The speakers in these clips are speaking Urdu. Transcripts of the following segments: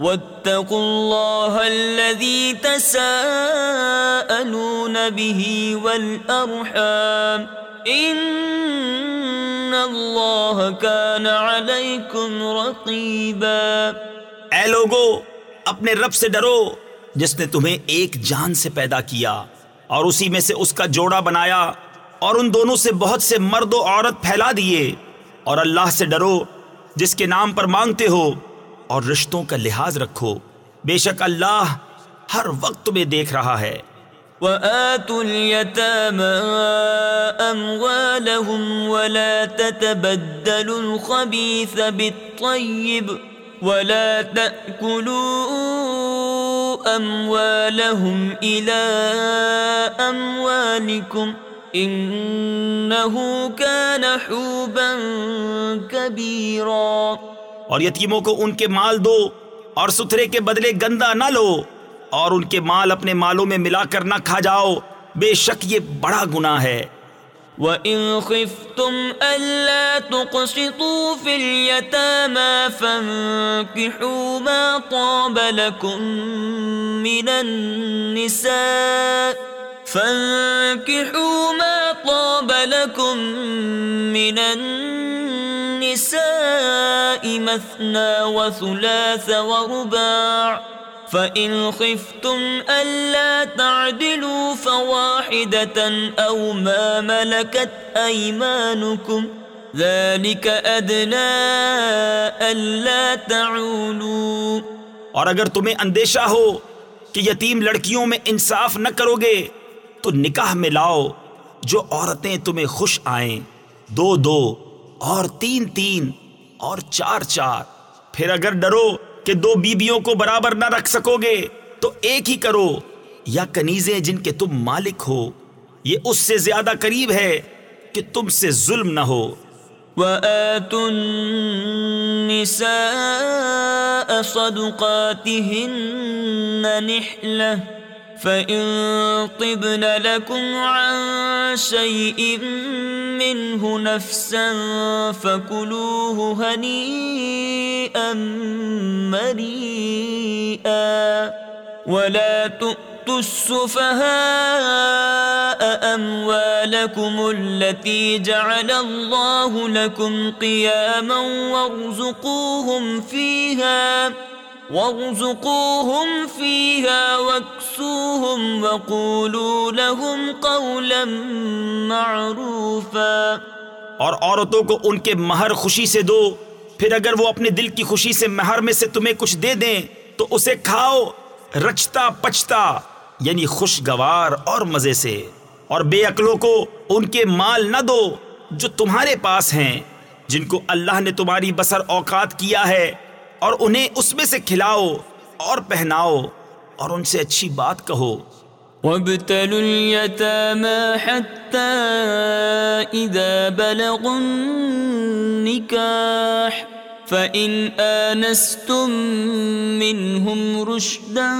واتقوا الله الذي تساءلون به والأرحام. إن الله كان عليكم رقيبا. اے لوگو، اپنے رب سے ڈرو، جس نے تمہیں ایک جان سے پیدا کیا اور اسی میں سے اس کا جوڑا بنایا اور ان دونوں سے بہت سے مرد و عورت پھیلا دیے اور اللہ سے ڈرو، جس کے نام پر مانگتے ہو۔ اور رشتوں کا لحاظ رکھو۔ بے شک اللہ ہر وقت تمہیں دیکھ رہا ہے۔ وآتوا اليتامى أموالهم ولا تتبدلوا الخبيث بالطيب ولا تأكلوا أموالهم إلى أموالكم إنه كان حوبا كبيرا۔ اور یتیموں کو ان کے مال دو اور ستھرے کے بدلے گندا نہ لو اور ان کے مال اپنے مالوں میں ملا کر نہ کھا جاؤ۔ بے شک یہ بڑا گناہ ہے۔ وَإِن خِفْتُمْ أَلَّا تُقْسِطُوا فِي الْيَتَامَى فَانكِحُوا مَا طَابَ لَكُم مِّنَ النِّسَاءِ فَانكِحُوا مَا طَابَ لَكُم مِّنَ النِّسَاءِ مَثْنَى وَثُلَاثَ وَرُبَاعَ فَإِنْ خِفْتُمْ أَلَّا تَعْدِلُوا فَوَاحِدَةً أَوْ مَا مَلَكَتْ أَيْمَانُكُمْ ذَلِكَ أَدْنَى أَلَّا تَعُولُوا اور اگر تمہیں اندیشہ ہو کہ یتیم لڑکیوں میں انصاف نہ کرو گے تو نکاح میں لاؤ جو عورتیں تمہیں خوش آئیں۔ دو دو اور تین تین اور چار چار۔ پھر اگر ڈرو کہ دو بیبیوں کو برابر نہ رکھ سکو گے تو ایک ہی کرو۔ یا کنیزیں جن کے تم مالک ہو۔ یہ اس سے زیادہ قریب ہے کہ تم سے ظلم نہ ہو۔ وآتوا النساء صدقاتهن نحلة۔ فإن طبن لكم عن شيء منه نفسا فكلوه هنيئا مريئا ولا تؤتوا السفهاء أموالكم التي جعل الله لكم قياما وارزقوهم فيها وارزقوهم فيها واكسوهم وقولوا لهم قولا معروفا اور عورتوں کو ان کے مہر خوشی سے دو۔ پھر اگر وہ اپنے دل کی خوشی سے مہر میں سے تمہیں کچھ دے دیں، تو اسے کھاؤ، رچتا پچتا یعنی خوشگوار اور مزے سے۔ اور بے عقلوں کو ان کے مال نہ دو جو تمہارے پاس ہیں، جن کو اللہ نے تمہاری بسر اوقات کیا ہے۔ اور انہیں اس میں سے کھلاؤ اور پہناؤ اور ان سے اچھی بات کہو۔ وابتلوا اليتامى حتى إذا بلغوا النكاح، فإن آنستم منهم رشدا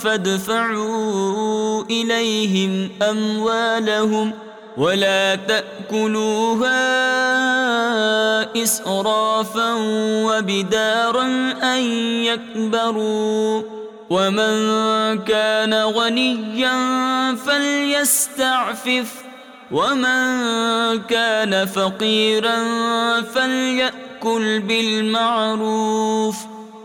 فادفعوا إليهم أموالهم ولا تأكلوها إسرافا وبدارا أن يكبروا ومن كان غنيا فليستعفف ومن كان فقيرا فليأكل بالمعروف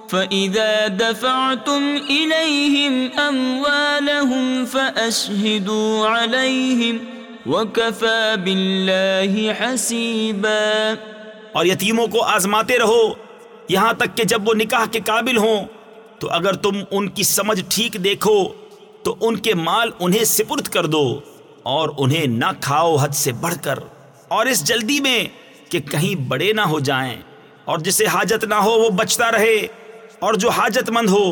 فإذا دفعتم إليهم أموالهم فأشهدوا عليهم وكفى بالله حسيبا اور یتیموں کو آزماتے رہو، یہاں تک کہ جب وہ نکاح کے قابل ہوں، تو اگر تم ان کی سمجھ ٹھیک دیکھو، تو ان کے مال انہیں سپرد کر دو اور انہیں نہ کھاؤ حد سے بڑھ کر۔ اور اس جلدی میں کہ کہیں بڑے نہ ہو جائیں، اور جسے حاجت نہ ہو وہ بچتا رہے، اور جو حاجت مند ہو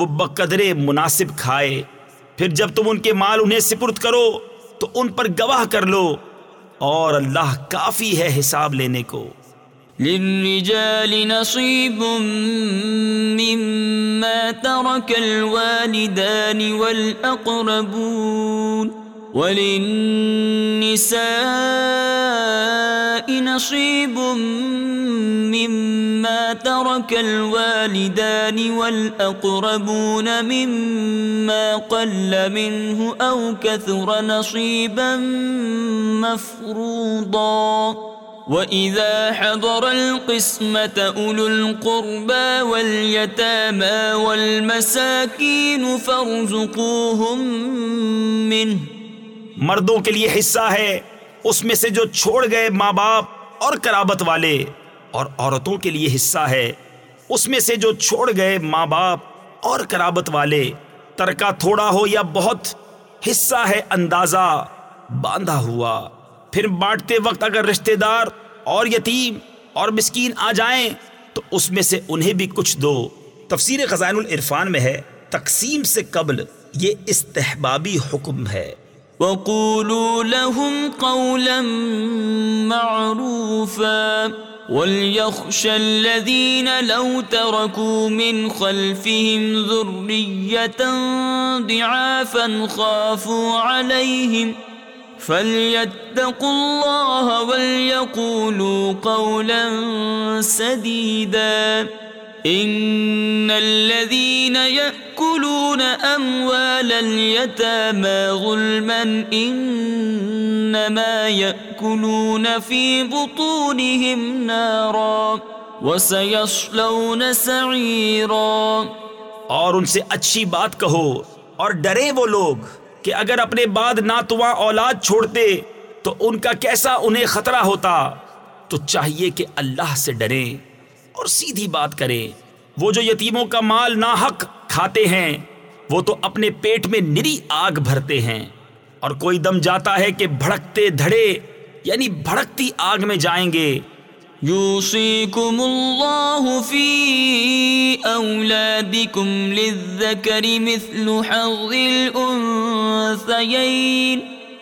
وہ بقدرے مناسب کھائے۔ پھر جب تم ان کے مال انہیں سپرد کرو تو ان پر گواہ کر لو۔ اور اللہ کافی ہے حساب لینے کو۔ للرجال نصيب مما ترك الوالدان والأقربون۔ وللنساء نصيب مما ترك الوالدان والأقربون مما قل منه أو كثر نصيبا مفروضا. وَإِذَا حَضَرَ الْقِسْمَةَ أُولُو الْقُرْبَى وَالْيَتَامَى وَالْمَسَاكِينُ فَارْزُقُوهُم مِّنْهُ. مردوں کے لیے حصہ ہے۔ اس میں سے جو چھوڑ گئے ماں باپ اور کرابت والے اور عورتوں کے لیے حصہ ہے۔ اس میں سے جو چھوڑ گئے ماں باپ اور کرابت والے ترکا تھوڑا ہو یا بہت، حصہ ہے اندازہ باندھا ہوا۔ پھر بانٹتے وقت اگر رشتہ دار اور یتیم اور مسکین آ جائیں، تو اس میں سے انہیں بھی کچھ دو۔ تفسیر خزائن العرفان میں ہے، تقسیم سے قبل یہ استحبابی حکم ہے۔ وَقُولُوا لَهُمْ قَوْلًا مَعْرُوفًا وَلْيَخْشَ الَّذِينَ لَوْ تَرَكُوا مِنْ خَلْفِهِمْ ذُرِّيَّةً ضِعَافًا خَافُوا عَلَيْهِمْ فَلْيَتَّقُوا اللَّهَ وَلْيَقُولُوا قَوْلًا سَدِيدًا ان الذين ياكلون اموال اليتامى ظلما انما ياكلون في بطونهم نارا وسيصلون سعيرا اور ان سے اچھی بات کہو اور ڈرے وہ لوگ کہ اگر اپنے بعد ناتواں اولاد چھوڑتے تو ان کا کیسا انہیں خطرہ ہوتا؟ تو چاہیے کہ اللہ سے ڈریں۔ اور سیدھی بات کریں، وہ جو یتیموں کا مال ناحق کھاتے ہیں، وہ تو اپنے پیٹ میں نری آگ بھرتے ہیں۔ اور کوئی دم جاتا ہے کہ بھڑکتے دھڑے یعنی بھڑکتی آگ میں جائیں گے۔ يوصيكم الله في أولادكم للذكر مثل حظ الأنثيين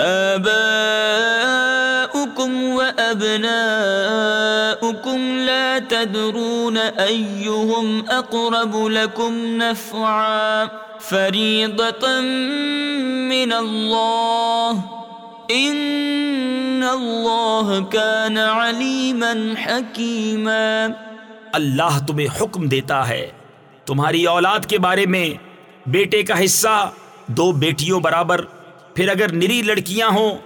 آباؤكم وأبناؤكم لا تدرون أيهم أقرب لكم نفعا فريضة من الله ان اللہ کان علیما حکیما اللہ تمہیں حکم دیتا ہے۔ تمہاری اولاد کے بارے میں بیٹے کا حصہ دو بیٹیوں برابر پھر اگر نری لڑکیاں ہوں،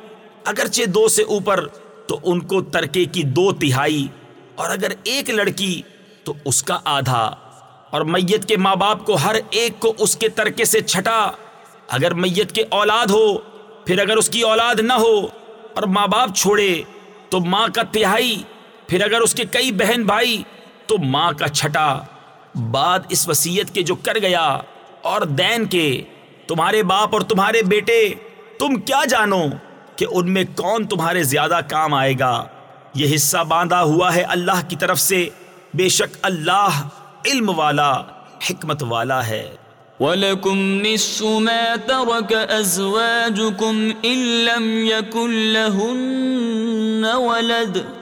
اگرچہ دو سے اوپر، تو ان کو ترکے کی دو تہائی، اور اگر ایک لڑکی، تو اس کا آدھا۔ اور میت کے ماں باپ کو ہر ایک کو اس کے ترکے سے چھٹا۔ اگر میت کے اولاد ہو، پھر اگر اس کی اولاد نہ ہو اور ماں باپ چھوڑے، تو ماں کا تہائی۔ پھر اگر اس کے کئی بہن بھائی، تو ماں کا چھٹا۔ بعد اس وسیعت کے جو کر گیا، اور دین کے، تمہارے باپ اور تمہارے بیٹے تم کیا جانو کہ ان میں کون تمہارے زیادہ کام آئے گا؟ یہ حصہ باندھا ہوا ہے اللہ کی طرف سے۔ بے شک اللہ علم والا، حکمت والا ہے۔ وَلَكُمْ نصف مَا تَرَكَ أَزْوَاجُكُمْ إِن لَّمْ يَكُن لَّهُنَّ وَلَدٌ۔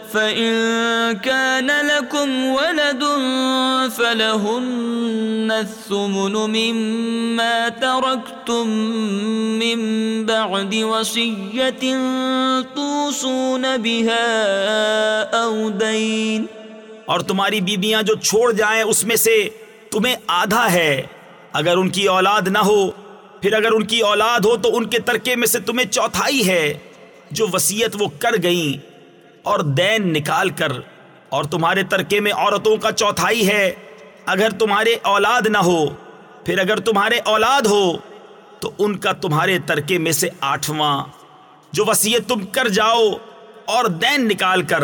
فإن كان لكم ولد فلهن الثمن مما تركتم من بعد وصية توصون بها أو دين اور تمہاری بیبیاں جو چھوڑ جائیں اس میں سے تمہیں آدھا ہے۔ اگر ان کی اولاد نہ ہو، پھر اگر ان کی اولاد ہو تو ان کے ترکے میں سے تمہیں چوتھائی ہے۔ جو وسیعت وہ کر گئیں اور دین نکال کر، اور تمہارے ترکے میں عورتوں کا چوتھائی ہے۔ اگر تمہارے اولاد نہ ہو، پھر اگر تمہارے اولاد ہو، تو ان کا تمہارے ترکے میں سے آٹھواں۔ جو وسیع تم کر جاؤ اور دین نکال کر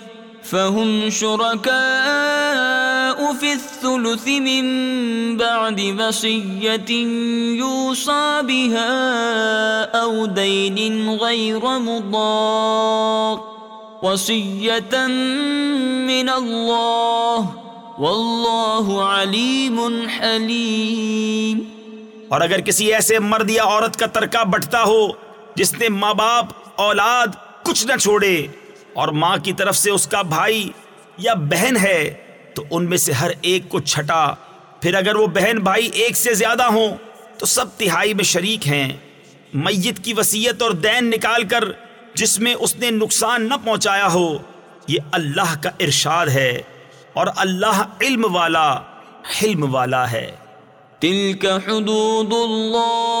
فهم شركاء في الثلث من بعد وصية يوصى بها أو دين غير مضار وصية من الله والله عليم حليم اور اگر کسی ایسے مرد یا عورت کا ترکہ بٹتا ہو جس نے ماں باپ، اولاد کچھ نہ چھوڑے اور ماں کی طرف سے اس کا بھائی یا بہن ہے، تو ان میں سے ہر ایک کو چھٹا۔ پھر اگر وہ بہن بھائی ایک سے زیادہ ہوں، تو سب تہائی میں شریک ہیں۔ میت کی وسیعت اور دین نکال کر جس میں اس نے نقصان نہ پہنچایا ہو، یہ اللہ کا ارشاد ہے اور اللہ علم والا حلم والا ہے۔ تلك حدود الله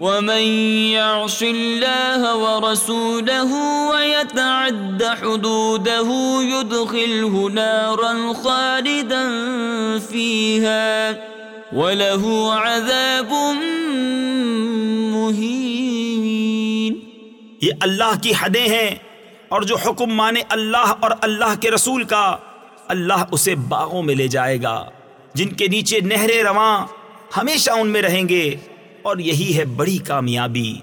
ومن يعص الله ورسوله ويتعد حدوده يدخله نارا خالدا فيها وله عذاب مهين. یہ اللہ کی حدیں ہیں اور جو حکم مانے اللہ اور اللہ کے رسول کا، اللہ اسے باغوں میں لے جائے گا۔ جن کے نیچے نہریں رواں، ہمیشہ ان میں رہیں گے۔ اور یہی ہے بڑی کامیابی۔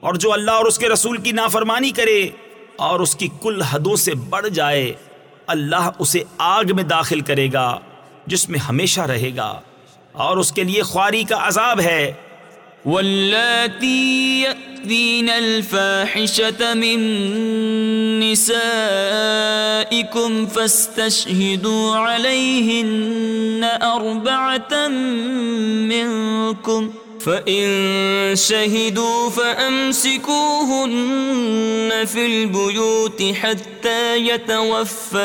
اور جو اللہ اور اس کے رسول کی نافرمانی کرے اور اس کی کل حدوں سے بڑھ جائے، اللہ اسے آگ میں داخل کرے گا، جس میں ہمیشہ رہے گا۔ اور اس کے لیے خواری کا عذاب ہے۔ واللاتی يأتين الفاحشة من نسائكم فاستشهدوا عليهن أربعة منكم فَإِن شَهِدُوا فَأَمْسِكُوهُنَّ فِي الْبُيُوتِ حَتَّى يَتَوَفَّاهُنَّ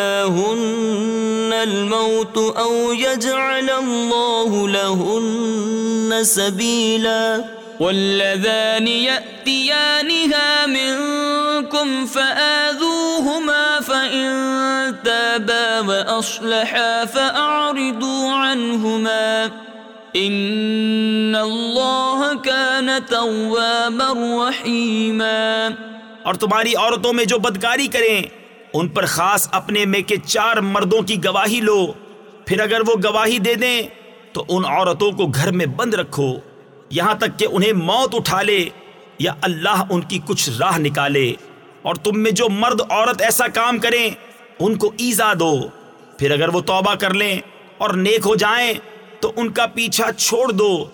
الْمَوْتُ أَوْ يَجْعَلَ اللَّهُ لَهُنَّ سَبِيلًا والذان يأتيانها منكم فآذوهما فإن تابا وأصلحا فأعرضوا عنهما ان اللہ کان توابا رحیما اور تمہاری عورتوں میں جو بدکاری کریں، ان پر خاص اپنے میں کے چار مردوں کی گواہی لو۔ پھر اگر وہ گواہی دے دیں، تو ان عورتوں کو گھر میں بند رکھو۔ یہاں تک کہ انہیں موت اٹھا لے یا اللہ ان کی کچھ راہ نکالے۔ اور تم میں جو مرد عورت ایسا کام کریں، ان کو ایزا دو۔ پھر اگر وہ توبہ کر لیں اور نیک ہو جائیں تو ان کا پیچھا چھوڑ دو۔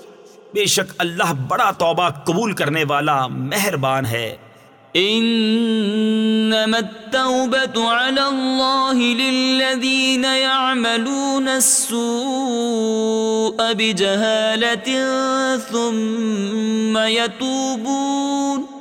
بے شک اللہ بڑا توبہ قبول کرنے والا مہربان ہے۔ انما التوبة على الله للذين يعملون السوء بجهالة ثم يتوبون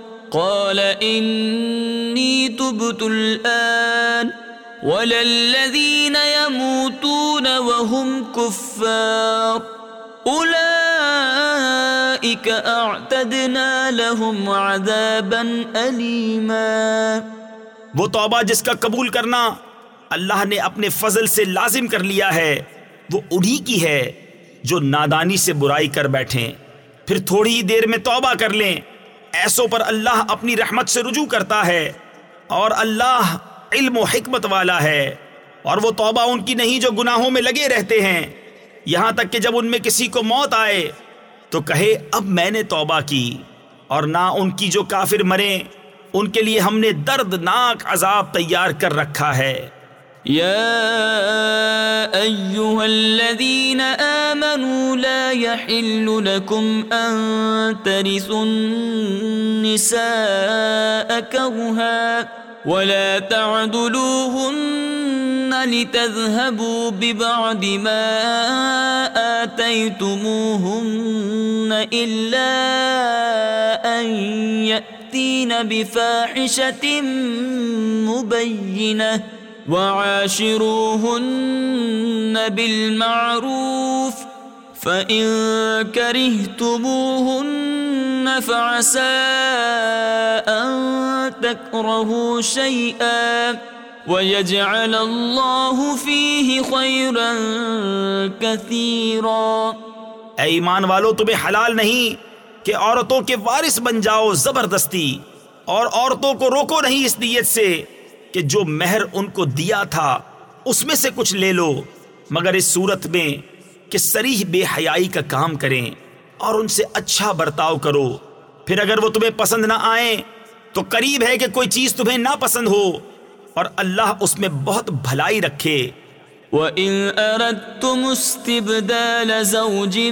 قال إني تبت الآن وللذين يموتون وهم كفار أولئك أعتدنا لهم عذابا أليما. وہ توبہ جس کا قبول کرنا اللہ نے اپنے فضل سے لازم کر لیا ہے، وہ انہی کی ہے جو نادانی سے برائی کر بیٹھیں۔ پھر تھوڑی ہی دیر میں توبہ کر لیں۔ ایسوں پر اللہ اپنی رحمت سے رجوع کرتا ہے اور اللہ علم و حکمت والا ہے اور وہ توبہ ان کی نہیں جو گناہوں میں لگے رہتے ہیں۔ یہاں تک کہ جب ان میں کسی کو موت آئے تو کہے، اب میں نے توبہ کی اور نہ ان کی جو کافر مریں ان کے لیے ہم نے دردناک عذاب تیار کر رکھا ہے۔ يا أيها الذين آمنوا لا يحل لكم أن ترثوا النساء كرها ولا تعدلوهن لتذهبوا ببعض ما آتيتموهن إلا أن يأتين بفاحشة مبينة وعاشروهن بالمعروف، فإن كرهتموهن فعسى أن تكرهوا شيئا، ويجعل الله فيه خيرا كثيرا۔ اے ایمان والو، تمہیں حلال نہیں کہ عورتوں کے وارث بن جاؤ زبردستی، اور عورتوں کو روکو نہیں اس نیت سے۔ کہ جو مہر ان کو دیا تھا، اس میں سے کچھ لے لو، مگر اس صورت میں کہ سریح بے حیائی کا کام کریں اور ان سے اچھا برتاؤ کرو۔ پھر اگر وہ تمہیں پسند نہ آئیں، تو قریب ہے کہ کوئی چیز تمہیں نہ پسند ہو اور اللہ اس میں بہت بھلائی رکھے۔ وَإِنْ أَرَدْتُمُ اسْتِبْدَالَ زَوْجٍ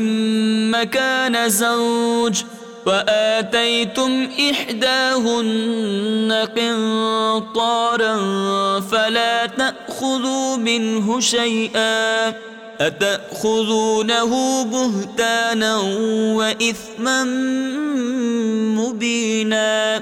مَكَانَ زَوْجٍ وآتيتم إحداهن قنطارا فلا تأخذوا منه شيئا أتأخذونه بهتانا وإثما مبينا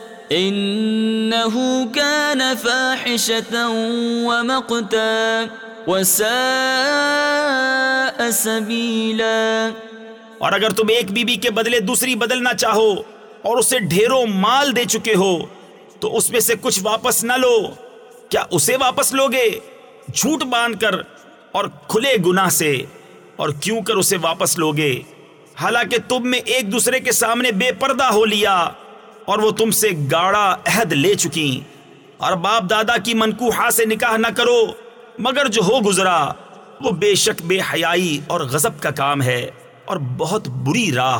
انہو کان فاحشتا ومقتا وساء سبیلا اور اگر تم ایک بی بی کے بدلے دوسری بدلنا چاہو اور اسے ڈھیروں مال دے چکے ہو، تو اس میں سے کچھ واپس نہ لو۔ کیا اسے واپس لوگے؟ جھوٹ باندھ کر اور کھلے گناہ سے۔ اور کیوں کر اسے واپس لوگے؟ حالانکہ تم میں ایک دوسرے کے سامنے بے پردہ ہو لیا۔ اور وہ تم سے گاڑا عہد لے چکی۔ اور باپ دادا کی منکوحا سے نکاح نہ کرو، مگر جو ہو گزرا، وہ بے شک بے حیائی اور غضب کا کام ہے اور بہت بری راہ۔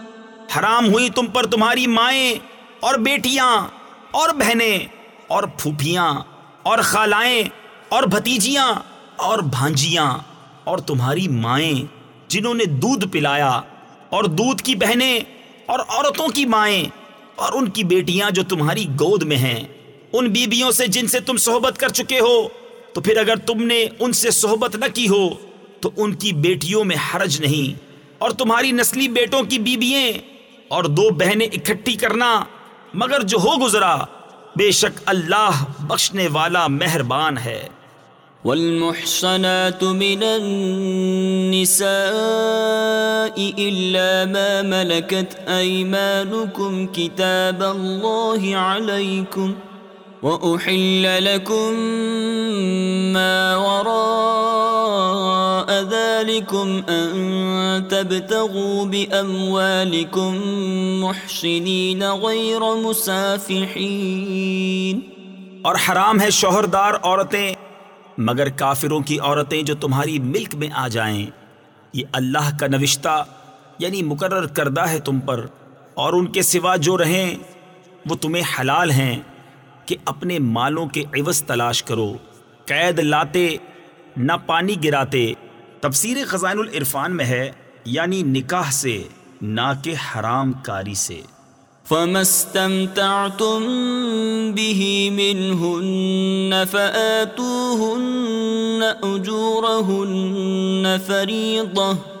حرام ہوئی تم پر تمہاری مائیں اور بیٹیاں اور بہنیں اور پھوپھیاں اور خالائیں اور بھتیجیاں اور بھانجیاں اور تمہاری مائیں جنہوں نے دودھ پلایا اور دودھ کی بہنیں اور عورتوں کی مائیں اور ان کی بیٹیاں جو تمہاری گود میں ہیں، ان بیبیوں سے جن سے تم صحبت کر چکے ہو، تو پھر اگر تم نے ان سے صحبت نہ کی ہو، تو ان کی بیٹیوں میں حرج نہیں۔ اور تمہاری نسلی بیٹوں کی بیبییں اور دو بہنیں اکٹھی کرنا، مگر جو ہو گزرا، بے شک اللہ بخشنے والا مہربان ہے۔ والمحصنات من النساء إلا ما ملكت أيمانكم كتاب الله عليكم وأحل لكم ما وراء ذلكم أن تبتغوا بأموالكم محسنين غير مسافحين۔ اور حرام ہے شوہردار عورتیں، مگر کافروں کی عورتیں جو تمہاری ملک میں آ جائیں۔ یہ اللہ کا نوشتہ یعنی مقرر کردہ ہے تم پر، اور ان کے سوا جو رہیں، وہ تمہیں حلال ہیں۔ کہ اپنے مالوں کے عوض تلاش کرو، قید لاتے، نہ پانی گراتے۔ تفسیر خزائن العرفان میں ہے یعنی نکاح سے، نہ کہ حرام کاری سے۔ فما استمتعتم به منهن فآتوهن أجورهن فريضة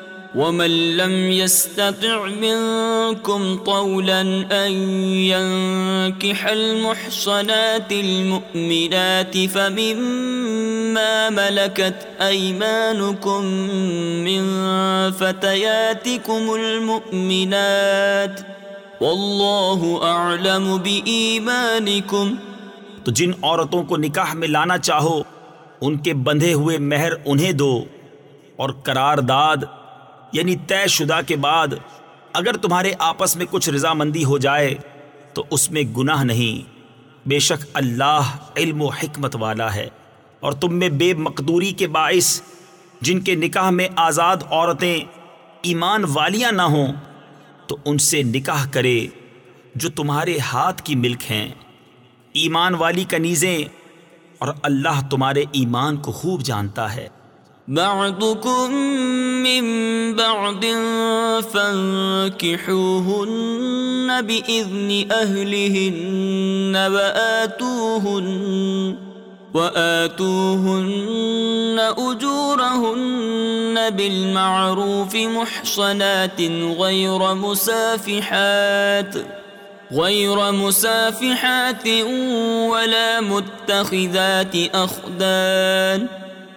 ومن لم يستطع منكم طولا أن ينكح المحصنات المؤمنات فمما ملكت أيمانكم من فتياتكم المؤمنات والله أعلم بإيمانكم تو جن عورتوں کو نکاح میں لانا چاہو، ان کے بندھے ہوئے مہر انہیں دو اور قرارداد یعنی طے شدہ کے بعد اگر تمہارے آپس میں کچھ رضامندی ہو جائے تو اس میں گناہ نہیں۔ بے شک اللہ علم و حکمت والا ہے اور تم میں بے مقدوری کے باعث جن کے نکاح میں آزاد عورتیں ایمان والیاں نہ ہوں تو ان سے نکاح کرے جو تمہارے ہاتھ کی ملک ہیں۔ ایمان والی کنیزیں اور اللہ تمہارے ایمان کو خوب جانتا ہے۔ بعضكم من بعض فانكحوهن بإذن أهلهن وآتوهن وآتوهن أجورهن بالمعروف محصنات غير مسافحات غير مسافحات ولا متخذات أخدان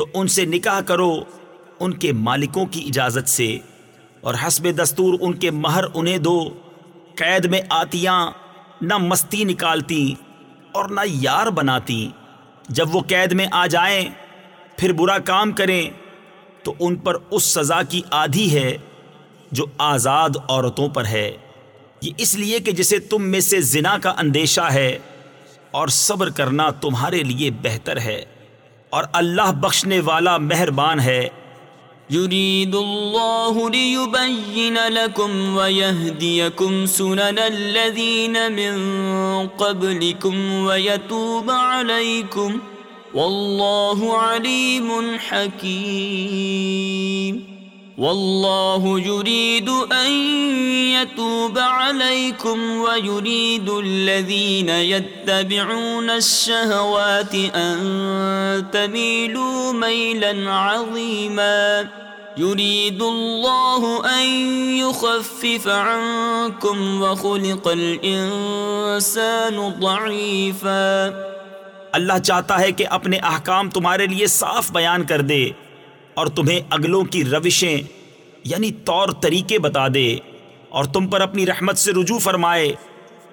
تو ان سے نکاح کرو ان کے مالکوں کی اجازت سے اور حسب دستور ان کے مہر انہیں دو۔ قید میں آتیاں نہ مستی نکالتی اور نہ یار بناتی جب وہ قید میں آ جائیں، پھر برا کام کریں، تو ان پر اس سزا کی آدھی ہے جو آزاد عورتوں پر ہے۔ یہ اس لیے کہ جسے تم میں سے زنا کا اندیشہ ہے اور صبر کرنا تمہارے لیے بہتر ہے۔ اور اللہ بخشنے والا مہربان ہے۔ يريد الله ليبين لكم ويهديكم سنن الذين من قبلكم ويتوب عليكم والله عليم حكيم والله يريد ان يتوب عليكم ويريد الذين يتبعون الشهوات ان تميلوا ميلا عظيما يريد الله ان يخفف عنكم وخلق الانسان ضعيفا اللہ چاہتا ہے کہ اپنے احکام تمہارے لیے صاف بیان کر دے۔ اور تمہیں اگلوں کی روشیں یعنی طور طریقے بتا دے، اور تم پر اپنی رحمت سے رجوع فرمائے،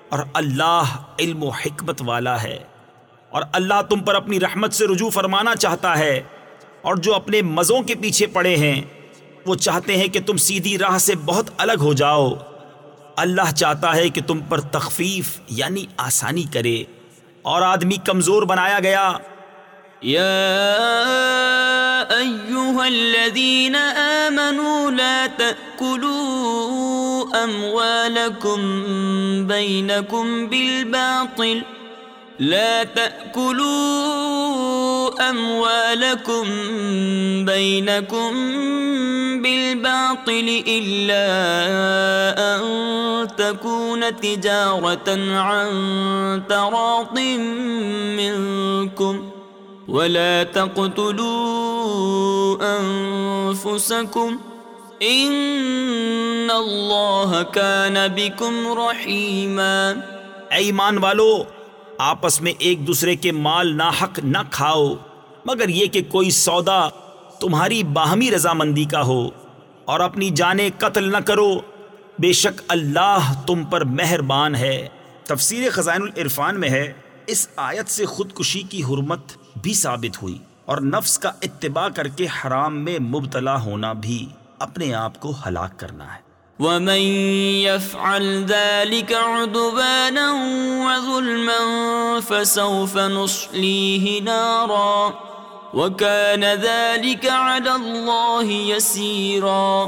اور اللہ علم و حکمت والا ہے۔ اور اللہ تم پر اپنی رحمت سے رجوع فرمانا چاہتا ہے، اور جو اپنے مزوں کے پیچھے پڑے ہیں، وہ چاہتے ہیں کہ تم سیدھی راہ سے بہت الگ ہو جاؤ۔ اللہ چاہتا ہے کہ تم پر تخفیف یعنی آسانی کرے۔ اور آدمی کمزور بنایا گیا يا أيها الذين آمنوا لا تأكلوا أموالكم بينكم بالباطل. لا تأكلوا أموالكم بينكم بالباطل إلا أن تكون تجارة عن تراض منكم. ولا تقتلوا انفسكم ان اللہ كان بكم رحیما اے ایمان والو، آپس میں ایک دوسرے کے مال ناحق نہ کھاؤ، مگر یہ کہ کوئی سودا تمہاری باہمی رضامندی کا ہو اور اپنی جانیں قتل نہ کرو، بے شک اللہ تم پر مہربان ہے۔ تفسیر خزائن العرفان میں ہے، اس آیت سے خودکشی کی حرمت بھی ثابت ہوئی اور نفس کا اتباع کر کے حرام میں مبتلا ہونا بھی اپنے آپ کو ہلاک کرنا ہے۔ ومن يفعل ذلك عدبانا وظلما فسوف نصليه نارا وكان ذلك على الله يسيرا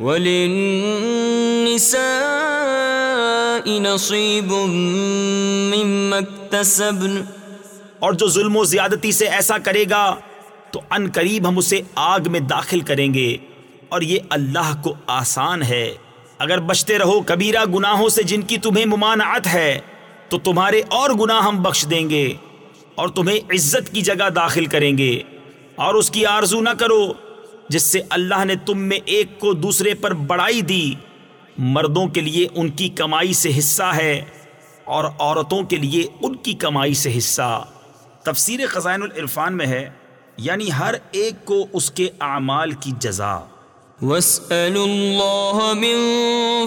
وَلِلنِّسَاءِ نَصِيبٌ مِّمَّا اكْتَسَبْنَ. اور جو ظلم و زیادتی سے ایسا کرے گا، تو ان قریب ہم اسے آگ میں داخل کریں گے، اور یہ اللہ کو آسان ہے۔ اگر بچتے رہو کبیرہ گناہوں سے جن کی تمہیں ممانعت ہے، تو تمہارے اور گناہ ہم بخش دیں گے، اور تمہیں عزت کی جگہ داخل کریں گے۔ اور اس کی آرزو نہ کرو جس سے اللہ نے تم میں ایک کو دوسرے پر بڑائی دی۔ مردوں کے لیے ان کی کمائی سے حصہ ہے اور عورتوں کے لیے ان کی کمائی سے حصہ۔ تفسیر خزائن العرفان میں ہے یعنی ہر ایک کو اس کے اعمال کی جزا۔ وَاسْأَلُوا اللَّهَ مِن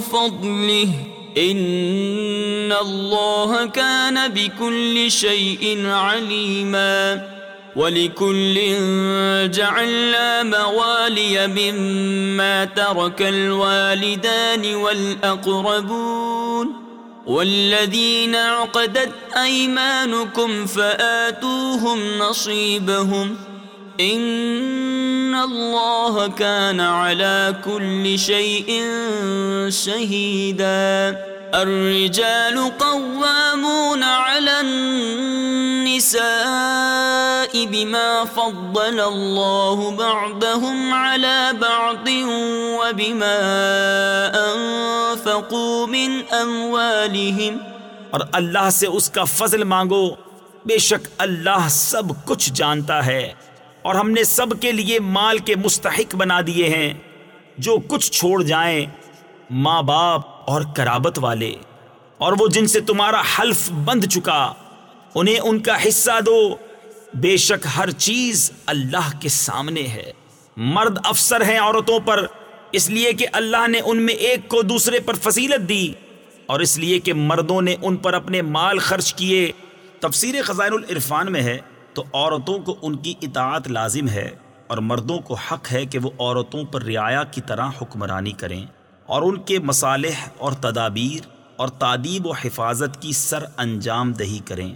فَضْلِهِ، إِنَّ اللَّهَ كَانَ بِكُلِّ شَيْءٍ عَلِيمًا۔ وَلِكُلٍّ جَعَلْنَا مَوَالِيَ مِمَّا تَرَكَ الْوَالِدَانِ وَالْأَقْرَبُونَ وَالَّذِينَ عُقَدَتْ أَيْمَانُكُمْ فَآتُوهُمْ نَصِيبَهُمْ إِنَّ اللَّهَ كَانَ عَلَى كُلِّ شَيْءٍ شَهِيدًا الرجال قوامون على النساء بما فضل الله بعضهم على بعض وبما انفقوا من اموالهم اور اللہ سے اس کا فضل مانگو، بے شک اللہ سب کچھ جانتا ہے، اور ہم نے سب کے لیے مال کے مستحق بنا دیے ہیں۔ جو کچھ چھوڑ جائیں ماں باپ اور کرابت والے، اور وہ جن سے تمہارا حلف بند چکا، انہیں ان کا حصہ دو۔ بے شک ہر چیز اللہ کے سامنے ہے۔ مرد افسر ہیں عورتوں پر، اس لیے کہ اللہ نے ان میں ایک کو دوسرے پر فضیلت دی۔ اور اس لیے کہ مردوں نے ان پر اپنے مال خرچ کیے۔ تفسیر خزائن العرفان میں ہے، تو عورتوں کو ان کی اطاعت لازم ہے۔ اور مردوں کو حق ہے کہ وہ عورتوں پر رعایا کی طرح حکمرانی کریں۔ اور ان کے مصالح اور تدابیر اور تعدیب و حفاظت کی سر انجام دہی کریں۔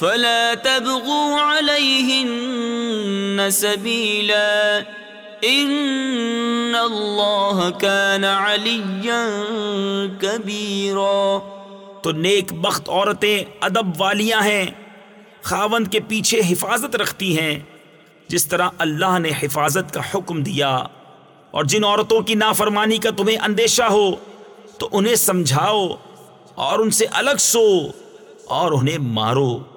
فلا تبغوا عليهن سبيلا. ان اللہ كان عليا كبيرا. تو نیک بخت عورتیں ادب والیاں ہیں، خاوند کے پیچھے حفاظت رکھتی ہیں، جس طرح اللہ نے حفاظت کا حکم دیا۔ اور جن عورتوں کی نافرمانی کا تمہیں اندیشہ ہو، تو انہیں سمجھاؤ اور ان سے الگ سو اور انہیں مارو۔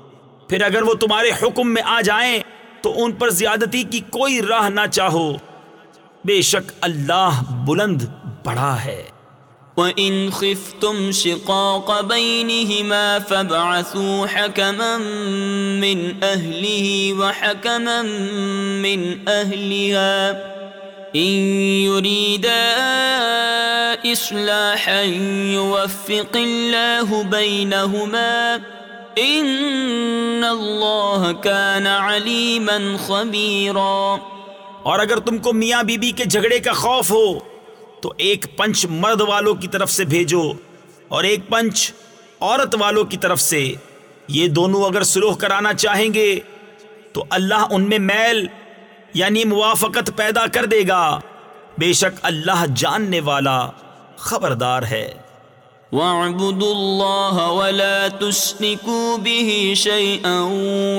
پھر اگر وہ تمہارے حکم میں آ جائیں تو ان پر زیادتی کی کوئی راہ نہ چاہو۔ بے شک اللہ بلند بڑا ہے۔ وَإِنْ خِفْتُمْ شِقَاقَ بَيْنِهِمَا فَابْعَثُوا حَكَمًا مِّنْ أَهْلِهِ وَحَكَمًا مِّنْ أَهْلِهَا إِن يُرِيدَا إِصْلَاحًا يُوَفِّقِ اللَّهُ بَيْنَهُمَا إِنَّ اللَّهَ كَانَ عَلِيمًا خَبِيرًا۔ اور اگر تم کو میاں بی بی کے جھگڑے کا خوف ہو، تو ایک پنچ مرد والوں کی طرف سے بھیجو۔ اور ایک پنچ عورت والوں کی طرف سے۔ یہ دونوں اگر سلوح کرانا چاہیں گے، تو اللہ ان میں میل یعنی موافقت پیدا کر دے گا۔ بے شک اللہ جاننے والا خبردار ہے۔ وَاعْبُدُوا اللَّهَ وَلَا تُشْرِكُوا بِهِ شَيْئًا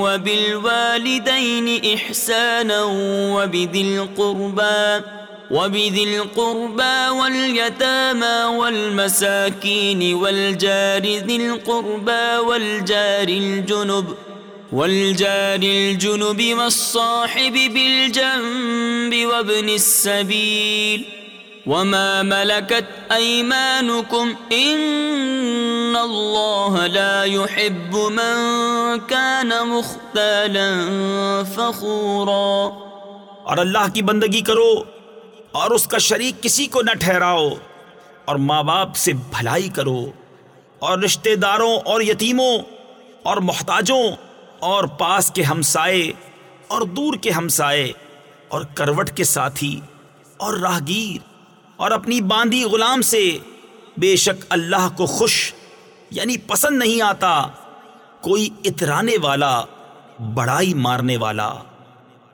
وَبِالْوَالِدَيْنِ إِحْسَانًا وَبِذِي الْقُرْبَى وبذي القربى واليتامى والمساكين والجار ذي القربى والجار الجنب والجار الجنب والصاحب بالجنب وابن السبيل وما ملكت أيمانكم إن الله لا يحب من كان مختالا فخورا اور اللہ کی بندگی کرو اور اس کا شریک کسی کو نہ ٹھہراؤ اور ماں باپ سے بھلائی کرو اور رشتہ داروں اور یتیموں اور محتاجوں اور پاس کے ہمسائے اور دور کے ہمسائے اور کروٹ کے ساتھی اور راہگیر اور اپنی باندھی غلام سے بے شک اللہ کو خوش یعنی پسند نہیں آتا، کوئی اترانے والا، بڑائی مارنے والا۔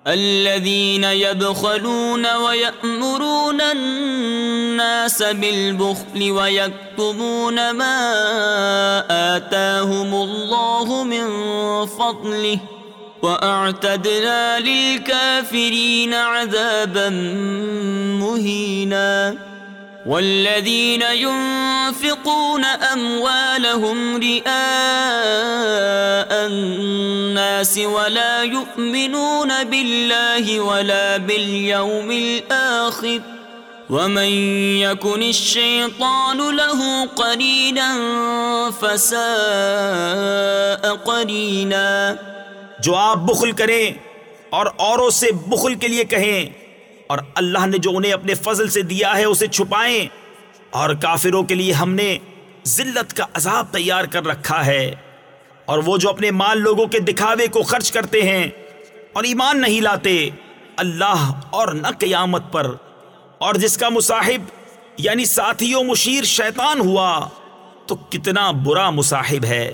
الذين يبخلون ويأمرون الناس بالبخل ويكتمون ما آتاهم الله من فضله وأعتدنا للكافرين عذابا مهينا والذين ينفقون أموالهم رئاء الناس ولا يؤمنون بالله ولا باليوم الآخر ومن يكن الشيطان له قرينا فساء قرينا جو آپ بخل کریں اور اوروں سے بخل کے لیے کہیں اور اللہ نے جو انہیں اپنے فضل سے دیا ہے اسے چھپائیں اور کافروں کے لیے ہم نے ذلت کا عذاب تیار کر رکھا ہے اور وہ جو اپنے مال لوگوں کے دکھاوے کو خرچ کرتے ہیں اور ایمان نہیں لاتے، اللہ اور نہ قیامت پر۔ اور جس کا مصاحب یعنی ساتھی و مشیر شیطان ہوا، تو کتنا برا مصاحب ہے۔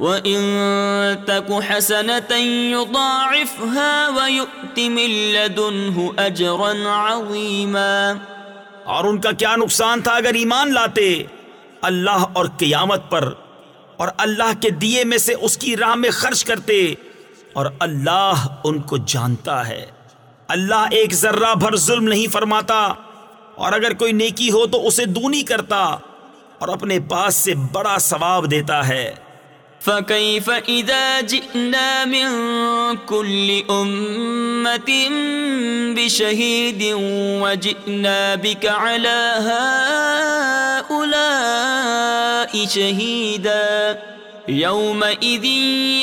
وان تك حسنه يضاعفها ويؤت من لدنه اجرا عظيما اور ان کا کیا نقصان تھا اگر ایمان لاتے اللہ اور قیامت پر؟ اور اللہ کے دیے میں سے اس کی راہ میں خرچ کرتے اور اللہ ان کو جانتا ہے۔ اللہ ایک ذرہ بھر ظلم نہیں فرماتا، اور اگر کوئی نیکی ہو تو اسے دونی کرتا اور اپنے پاس سے بڑا ثواب دیتا ہے۔ فكيف إذا جئنا من كل أمة بشهيد وجئنا بك على هؤلاء شهيدا يومئذ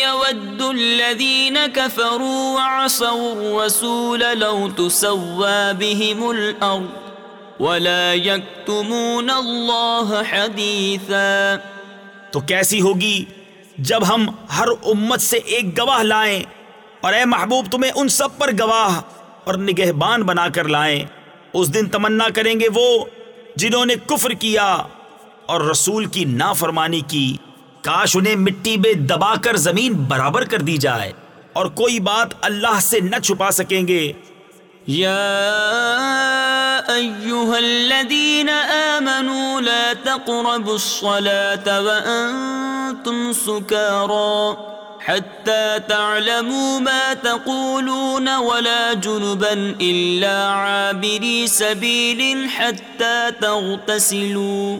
يود الذين كفروا وعصوا الرسول لو تسوى بهم الأرض ولا يكتمون الله حديثا تو کیسی ہوگی جب ہم ہر امت سے ایک گواہ لائیں اور اے محبوب تمہیں ان سب پر گواہ اور نگہبان بنا کر لائیں، اس دن تمنا کریں گے وہ جنہوں نے کفر کیا اور رسول کی نافرمانی کی۔ کاش انہیں مٹی میں دبا کر زمین برابر کر دی جائے اور کوئی بات اللہ سے نہ چھپا سکیں گے۔ يا أيها الذين آمنوا لا تقربوا الصلاة وأنتم سكارى حتى تعلموا ما تقولون ولا جنبا إلا عابري سبيل حتى تغتسلوا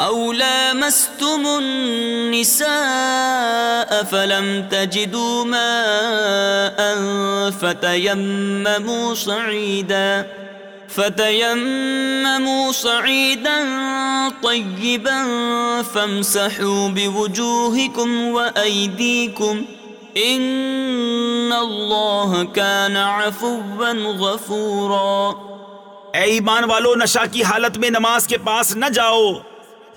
او لامستم النساء فلم تجدوا ماء فتيمموا صعيدا فتيمموا صعيدا طيبا فامسحوا بوجوهكم وأيديكم ان اللہ كان عفوا غفورا اے ایمان والو، نشا کی حالت میں نماز کے پاس نہ جاؤ۔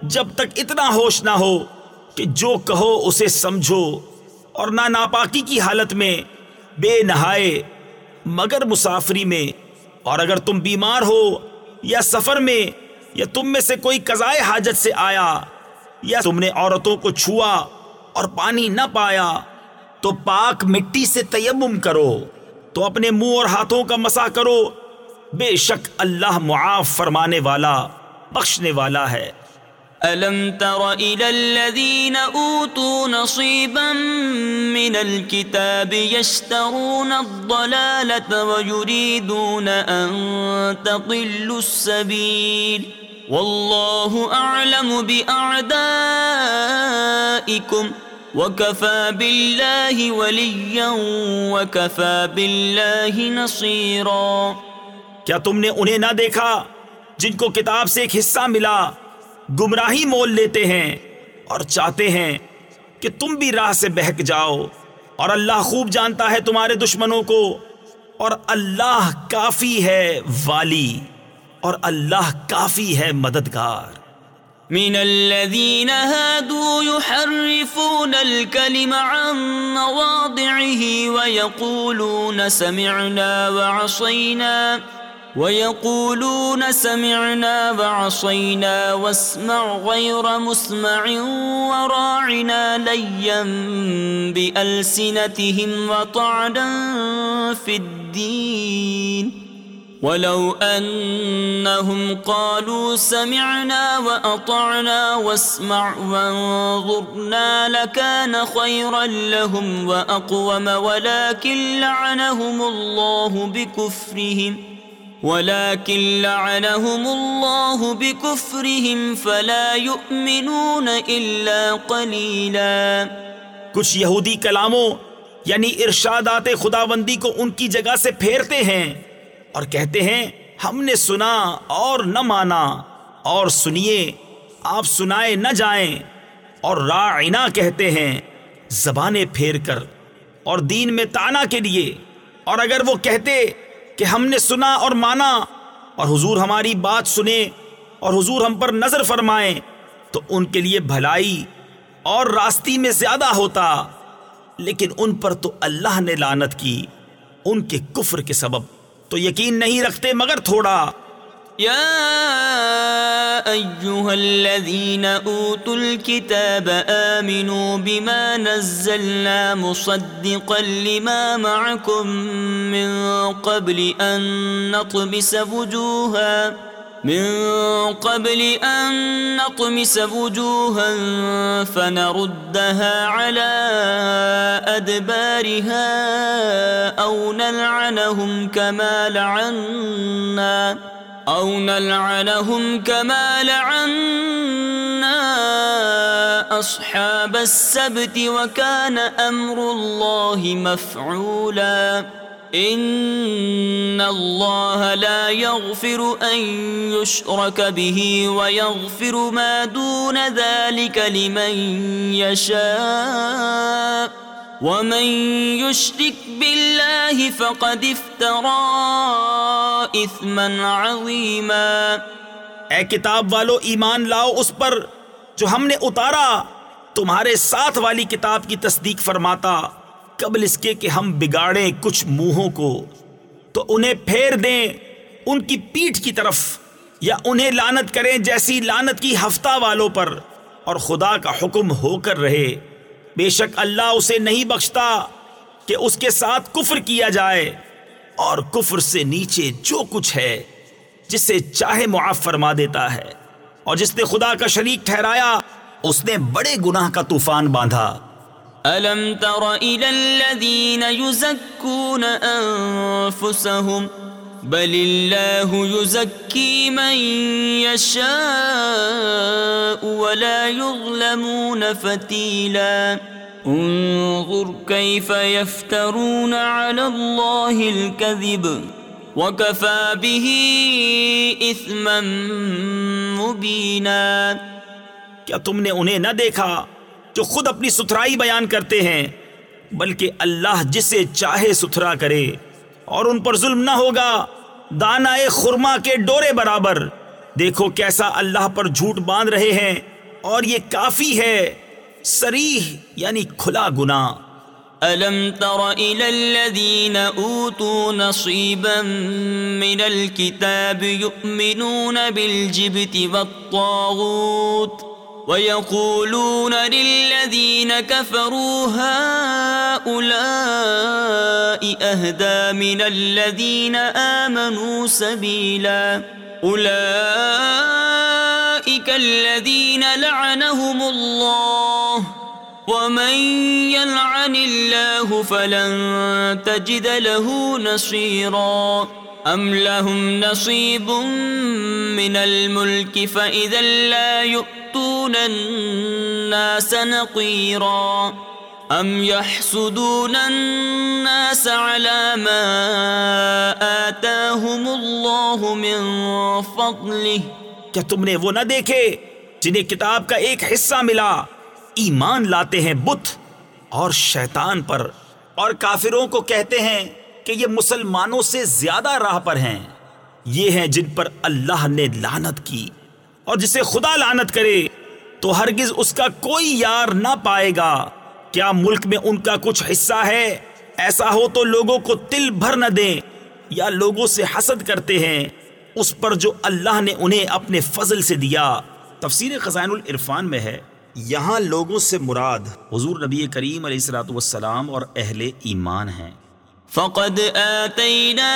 جب تک اتنا ہوش نہ ہو کہ جو کہو اسے سمجھو اور نہ ناپاکی کی حالت میں بے نہائے مگر مسافری میں۔ اور اگر تم بیمار ہو یا سفر میں یا تم میں سے کوئی قضائے حاجت سے آیا یا تم نے عورتوں کو چھوا اور پانی نہ پایا تو پاک مٹی سے تیمم کرو، تو اپنے منہ اور ہاتھوں کا مسا کرو۔ بے شک اللہ معاف فرمانے والا، بخشنے والا ہے۔ ألم تر إلى الذين أوتوا نصيبا من الكتاب يشترون الضلالة ويريدون أن تضلوا السبيل والله أعلم بأعدائكم وكفى بالله وليا وكفى بالله نصيرا کیا تم نے انہیں نہ دیکھا جن کو کتاب سے ایک حصہ ملا؟ گمراہی مول لیتے ہیں اور چاہتے ہیں کہ تم بھی راہ سے بہک جاؤ اور اللہ خوب جانتا ہے تمہارے دشمنوں کو اور اللہ کافی ہے والی اور اللہ کافی ہے مددگار۔ من الذين هادوا يحرفون الكلم عن مواضعه ويقولون سمعنا وعصينا وَيَقُولُونَ سَمِعْنَا وَعَصَيْنَا وَاسْمَعْ غَيْرَ مُسْمَعٍ وَرَاعِنَا لَيًّا بِأَلْسِنَتِهِمْ وَطَعْنًا فِي الدِّينِ. ولو أنهم قالوا سمعنا وأطعنا واسمع وانظرنا لكان خيرا لهم وأقوم ولكن لعنهم الله بكفرهم. ولكن لعنهم الله بكفرهم فلا يؤمنون إلا قليلا. کچھ یہودی کلاموں یعنی ارشادات خداوندی کو ان کی جگہ سے پھیرتے ہیں اور کہتے ہیں، ہم نے سنا اور نہ مانا، اور سنیے، آپ سنائے نہ جائیں، اور راعنا کہتے ہیں، زبانیں پھیر کر، اور دین میں تانا کے لیے، اور اگر وہ کہتے کہ ہم نے سنا اور مانا اور حضور ہماری بات سنے اور حضور ہم پر نظر فرمائیں تو ان کے لیے بھلائی اور راستی میں زیادہ ہوتا۔ لیکن ان پر تو اللہ نے لانت کی، ان کے کفر کے سبب۔ تو یقین نہیں رکھتے مگر تھوڑا۔ يا أيها الذين أوتوا الكتاب آمنوا بما نزلنا مصدقا لما معكم من قبل أن نطمس وجوها من قبل أن نطمس وجوها فنردها على أدبارها أو نلعنهم كما لعنا او نلعنهم كما لعنا اصحاب السبت وكان امر الله مفعولا ان الله لا يغفر ان يشرك به ويغفر ما دون ذلك لمن يشاء ومن يشرك بالله فقد افترى اثما عظيما اے کتاب والو، ایمان لاؤ اس پر جو ہم نے اتارا۔ تمہارے ساتھ والی کتاب کی تصدیق فرماتا، قبل اس کے کہ ہم بگاڑیں کچھ منہوں کو، تو انہیں پھیر دیں ان کی پیٹھ کی طرف، یا انہیں لانت کریں جیسی لانت کی ہفتہ والوں پر۔ اور خدا کا حکم ہو کر رہے۔ بے شک اللہ اسے نہیں بخشتا کہ اس کے ساتھ کفر کیا جائے اور کفر سے نیچے جو کچھ ہے، جسے چاہے معاف فرما دیتا ہے۔ اور جس نے خدا کا شریک ٹھہرایا، اس نے بڑے گناہ کا طوفان باندھا۔ ألم تر إلى الذين يزكون أنفسهم بل الله يزكي من يشاء ولا يظلمون فتيلا. انظر كيف يفترون على الله الكذب. وكفى به إثما مبينا. کیا تم نے انہیں نہ دیکھا جو خود اپنی ستھرائی بیان کرتے ہیں، بلکہ اللہ جسے چاہے ستھرا کرے؟ اور ان پر ظلم نہ ہوگا۔ دانا خرما کے ڈورے برابر۔ دیکھو کیسا اللہ پر جھوٹ باندھ رہے ہیں۔ اور یہ کافی ہے۔ سریح یعنی کھلا گنا ألم تر إلى الذين أوتوا نصيبا من الكتاب يؤمنون بالجبت والطاغوت ويقولون للذين كفروا هؤلاء أهدى من الذين آمنوا سبيلا أولئك الذين لعنهم اللَّهُ ومن يلعن الله فلن تجد له نصيرا أم لهم نصيب من الملك فإذا لا يؤتون الناس نقيرا أم يحسدون الناس على ما آتاهم الله من فضله کیا تم نے وہ نہ دیکھے جنہیں کتاب کا ایک حصہ ملا؟ ایمان لاتے ہیں بت اور شیطان پر۔ اور کافروں کو کہتے ہیں کہ یہ مسلمانوں سے زیادہ راہ پر ہیں۔ یہ ہیں جن پر اللہ نے لانت کی۔ اور جسے خدا لانت کرے تو ہرگز اس کا کوئی یار نہ پائے گا۔ کیا ملک میں ان کا کچھ حصہ ہے؟ ایسا ہو تو لوگوں کو تل بھر نہ دیں۔ یا لوگوں سے حسد کرتے ہیں۔ اس پر جو اللہ نے انہیں اپنے فضل سے دیا۔ تفسیر خزائن العرفان میں ہے۔ یہاں لوگوں سے مراد حضور نبی کریم علیہ السلاۃ والسلام اور اہل ایمان ہیں۔ فقد آتينا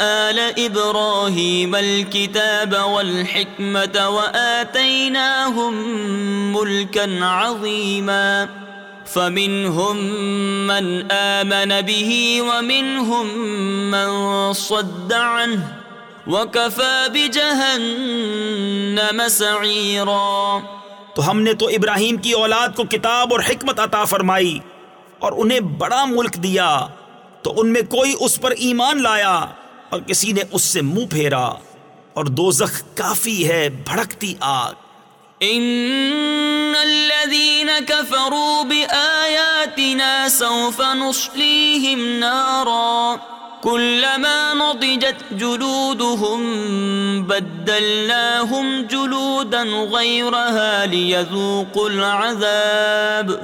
آل إبراهيم الكتاب والحكمة وآتيناهم ملكا عظيما فمنهم من آمن به ومنهم من صد عنه وكفى بجهنم سعيرا تو ہم نے تو ابراہیم کی اولاد کو کتاب اور حکمت عطا فرمائی اور انہیں بڑا ملک دیا، تو ان میں کوئی اس پر ایمان لایا اور کسی نے اس سے منہ پھیرا اور دوزخ کافی ہے، بھڑکتی آگ۔ ان الذين كفروا بآياتنا سوف نصليهم نارا۔ كلما نضجت جلودهم بدلناهم جلودا غيرها ليذوقوا العذاب.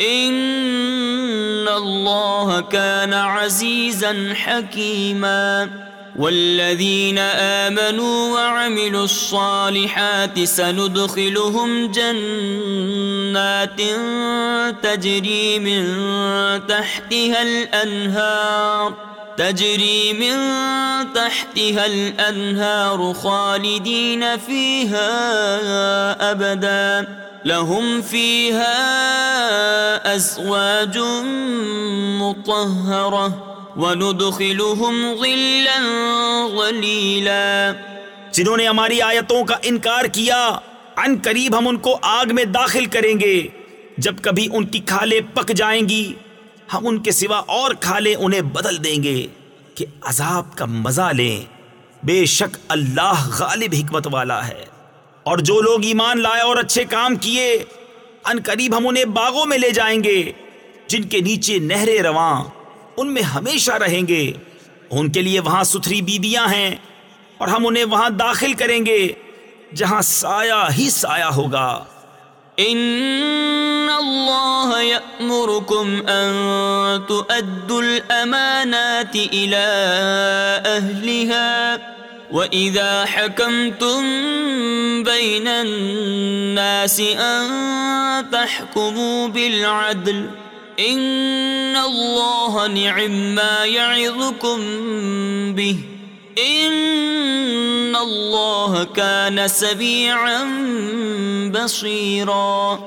ان الله كان عزيزا حكيما. والذين آمنوا وعملوا الصالحات سندخلهم جنات تجري من تحتها الأنهار. تجري من تحتها الأنهار خالدين فيها أبدا. لهم فيها أزواج مطهرة وندخلهم ظلا ظليلا. جنہوں نے ہماری آیتوں کا انکار کیا ان قریب ہم ان کو آگ میں داخل کریں گے، جب کبھی ان کی کھالیں پک جائیں گی۔ ہم ان کے سوا اور کھالیں انہیں بدل دیں گے کہ عذاب کا مزہ لیں۔ بے شک اللہ غالب حکمت والا ہے۔ اور جو لوگ ایمان لائے اور اچھے کام کیے، ان قریب ہم انہیں باغوں میں لے جائیں گے، جن کے نیچے نہرے رواں، ان میں ہمیشہ رہیں گے۔ ان کے لیے وہاں ستھری بیبیاں ہیں اور ہم انہیں وہاں داخل کریں گے، جہاں سایہ ہی سایہ ہوگا۔ ان اللہ یأمرکم ان تؤدوا الامانات الى اہلها وَإِذَا حَكَمْتُمْ بَيْنَ النَّاسِ أَن تَحْكُمُوا بِالْعَدْلِ ان اللہ نعم ما يعظكم به ان اللہ كان سبيعا بصيرا.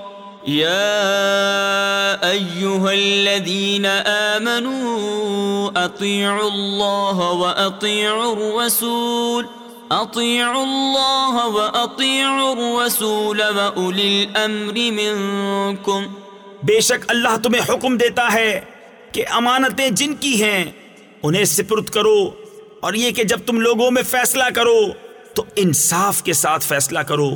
يا ايها الذين امنوا اطيعوا الله واطيعوا الرسول. اطيعوا الله واطيعوا الرسول واولي الامر منكم. بے شک اللہ تمہیں حکم دیتا ہے کہ امانتیں جن کی ہیں انہیں سپرد کرو اور یہ کہ جب تم لوگوں میں فیصلہ کرو تو انصاف کے ساتھ فیصلہ کرو۔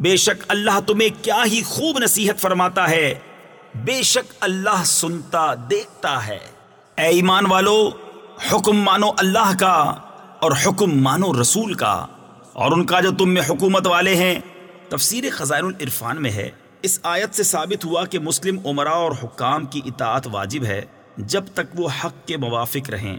بے شک اللہ تمہیں کیا ہی خوب نصیحت فرماتا ہے۔ بے شک اللہ سنتا دیکھتا ہے۔ اے ایمان والو، حکم مانو اللہ کا اور حکم مانو رسول کا۔ اور ان کا جو تم میں حکومت والے ہیں، تفسیر خزائن العرفان میں ہے۔ اس آیت سے ثابت ہوا کہ مسلم عمراء اور حکام کی اطاعت واجب ہے جب تک وہ حق کے موافق رہیں۔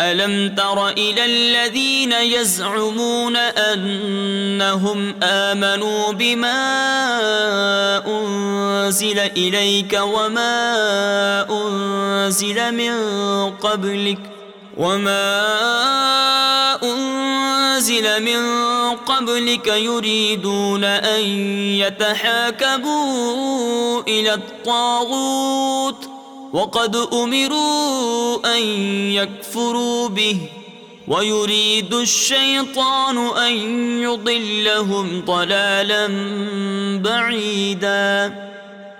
ألم تر إلى الذين يزعمون أنهم آمنوا بما أنزل إليك وما أنزل من قبلك وما أنزل من قبلك يريدون أن يتحاكبوا إلى الطاغوت وقد أمروا أن يكفروا به ويريد الشيطان أن يضلهم ضلالا بعيدا.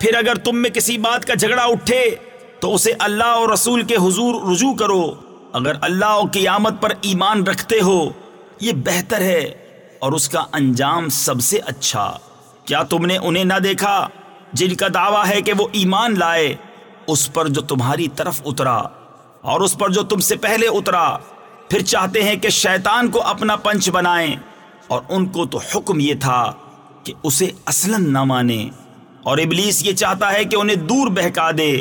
پھر اگر تم میں کسی بات کا جھگڑا اٹھے تو اسے اللہ اور رسول کے حضور رجوع کرو۔ اگر اللہ اور قیامت پر ایمان رکھتے ہو، یہ بہتر ہے اور اس کا انجام سب سے اچھا۔ کیا تم نے انہیں نہ دیکھا جن کا دعویٰ ہے کہ وہ ایمان لائے؟ اس پر جو تمہاری طرف اترا اور اس پر جو تم سے پہلے اترا، پھر چاہتے ہیں کہ شیطان کو اپنا پنچ بنائیں۔ اور ان کو تو حکم یہ تھا کہ اسے اصلاً نہ مانے اور ابلیس یہ چاہتا ہے کہ انہیں دور بہکا دے۔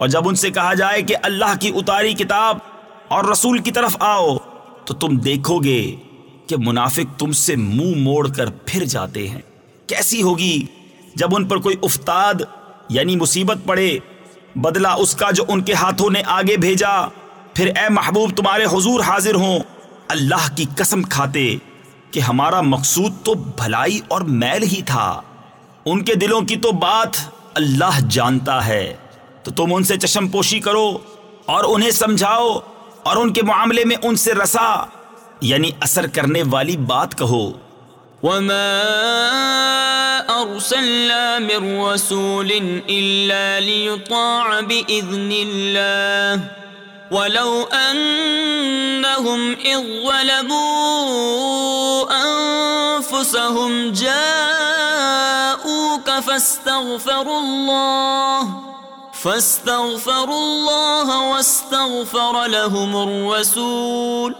اور جب ان سے کہا جائے کہ اللہ کی اتاری کتاب اور رسول کی طرف آؤ، تو تم دیکھو گے کہ منافق تم سے منہ موڑ کر پھر جاتے ہیں۔ کیسی ہوگی جب ان پر کوئی افتاد یعنی مصیبت پڑے، بدلہ اس کا جو ان کے ہاتھوں نے آگے بھیجا، پھر اے محبوب تمہارے حضور حاضر ہوں، اللہ کی قسم کھاتے کہ ہمارا مقصود تو بھلائی اور میل ہی تھا۔ ان کے دلوں کی تو بات اللہ جانتا ہے۔ تو تم ان سے چشم پوشی کرو اور انہیں سمجھاؤ اور ان کے معاملے میں ان سے رسا یعنی اثر کرنے والی بات کہو۔ وما أرسلنا من رسول إلا ليطاع بإذن الله ولو أنهم إذ ظلموا أنفسهم جاءوك فاستغفروا الله فاستغفروا الله واستغفر لهم الرسول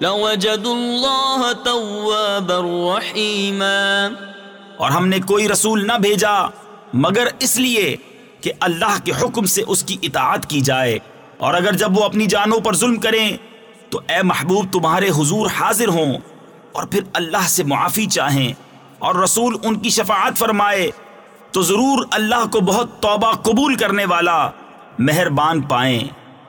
لوجدوا الله توابا رحيما. اور ہم نے کوئی رسول نہ بھیجا، مگر اس لیے کہ اللہ کے حکم سے اس کی اطاعت کی جائے۔ اور اگر جب وہ اپنی جانوں پر ظلم کریں، تو اے محبوب، تمہارے حضور حاضر ہوں۔ اور پھر اللہ سے معافی چاہیں، اور رسول ان کی شفاعت فرمائے۔ تو ضرور اللہ کو بہت توبہ قبول کرنے والا مہربان پائیں۔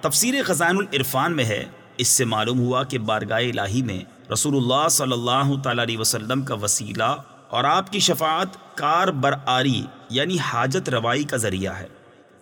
تفسیر خزان العرفان میں ہے۔ اس سے معلوم ہوا کہ بارگاہ الہی میں رسول اللہ صلی اللہ تعالیٰ علیہ وسلم کا وسیلہ اور آپ کی شفاعت کار برآری یعنی حاجت روائی کا ذریعہ ہے۔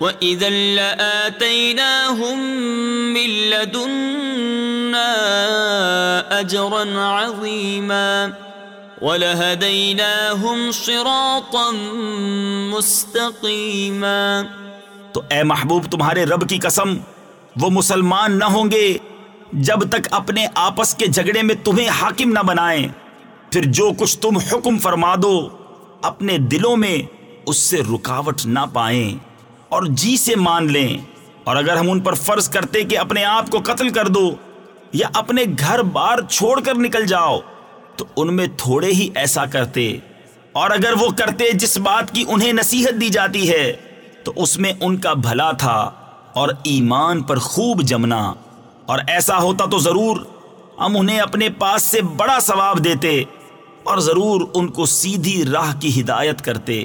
وَإِذًا لَآتَيْنَاهُمْ مِن لَّدُنَّا أَجْرًا عَظِيمًا وَلَهَدَيْنَاهُمْ صِرَاطًا مُسْتَقِيمًا تو اے محبوب، تمہارے رب کی قسم، وہ مسلمان نہ ہوں گے جب تک اپنے آپس کے جھگڑے میں تمہیں حاکم نہ بنائیں۔ پھر جو کچھ تم حکم فرما دو، اپنے دلوں میں اس سے رکاوٹ نہ پائیں۔ اور جی سے مان لیں۔ اور اگر ہم ان پر فرض کرتے کہ اپنے آپ کو قتل کر دو یا اپنے گھر بار چھوڑ کر نکل جاؤ، تو ان میں تھوڑے ہی ایسا کرتے۔ اور اگر وہ کرتے جس بات کی انہیں نصیحت دی جاتی ہے، تو اس میں ان کا بھلا تھا اور ایمان پر خوب جمنا۔ اور ایسا ہوتا تو ضرور ہم انہیں اپنے پاس سے بڑا ثواب دیتے اور ضرور ان کو سیدھی راہ کی ہدایت کرتے۔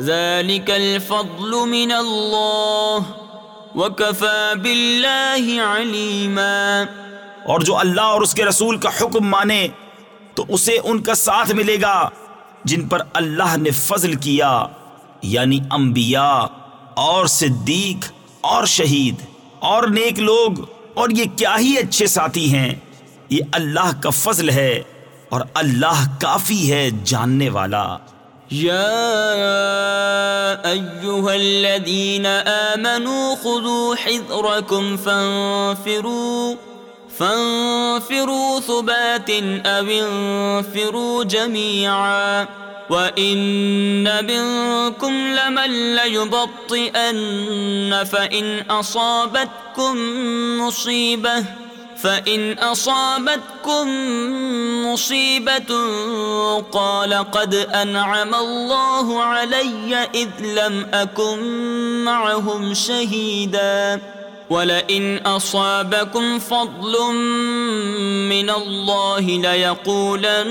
ذلك الفضل من اللہ وكفى بالله عليما. اور جو اللہ اور اس کے رسول کا حکم مانے تو اسے ان کا ساتھ ملے گا جن پر اللہ نے فضل کیا یعنی انبیاء اور صدیق اور شہید اور نیک لوگ۔ اور یہ کیا ہی اچھے ساتھی ہیں؟ یہ اللہ کا فضل ہے اور اللہ کافی ہے جاننے والا۔ يا أيها الذين آمنوا خذوا حذركم فانفروا فانفروا ثبات أو انفروا جميعا، وإن منكم لمن ليبطئن، فإن أصابتكم مصيبة فإن أصابتكم مصيبة قال قد أنعم الله علي إذ لم أكن معهم شهيدا ولئن أصابكم فضل من الله ليقولن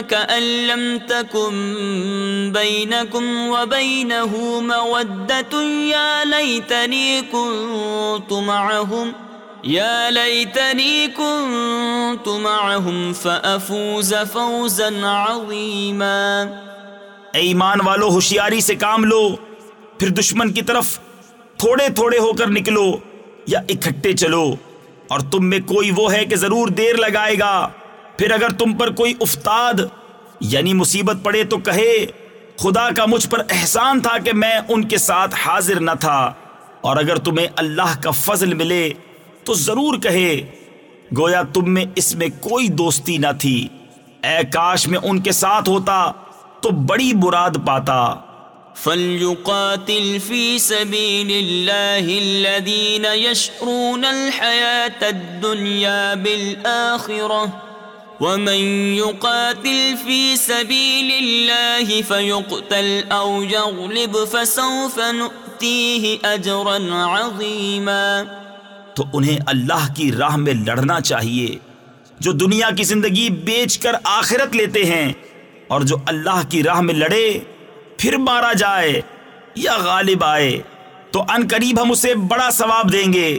كأن لم تكن بينكم وبينه مودة يا ليتني كنت معهم ۖ یا لیتنی کنت معهم فافوز فوزا عظیما ایمان والو، ہوشیاری سے کام لو، پھر دشمن کی طرف تھوڑے تھوڑے ہو کر نکلو یا اکٹھے چلو، اور تم میں کوئی وہ ہے کہ ضرور دیر لگائے گا۔ پھر اگر تم پر کوئی افتاد یعنی مصیبت پڑے تو کہے، خدا کا مجھ پر احسان تھا کہ میں ان کے ساتھ حاضر نہ تھا، اور اگر تمہیں اللہ کا فضل ملے تو ضرور کہے، گویا تم میں اس میں کوئی دوستی نہ تھی۔ اے کاش میں ان کے ساتھ ہوتا، تو بڑی مراد پاتا۔ فَلْيُقَاتِلْ فِي سَبِيلِ اللَّهِ الَّذِينَ يَشْرُونَ الْحَيَاةَ الدُّنْيَا بِالْآخِرَةِ وَمَنْ يُقَاتِلْ فِي سَبِيلِ اللَّهِ فَيُقْتَلْ أَوْ يَغْلِبْ فَسَوْفَ نُؤْتِيهِ أَجْرًا عَظِيمًا تو انہیں اللہ کی راہ میں لڑنا چاہیے، جو دنیا کی زندگی بیچ کر آخرت لیتے ہیں اور جو اللہ کی راہ میں لڑے، پھر مارا جائے یا غالب آئے، تو ان قریب ہم اسے بڑا ثواب دیں گے۔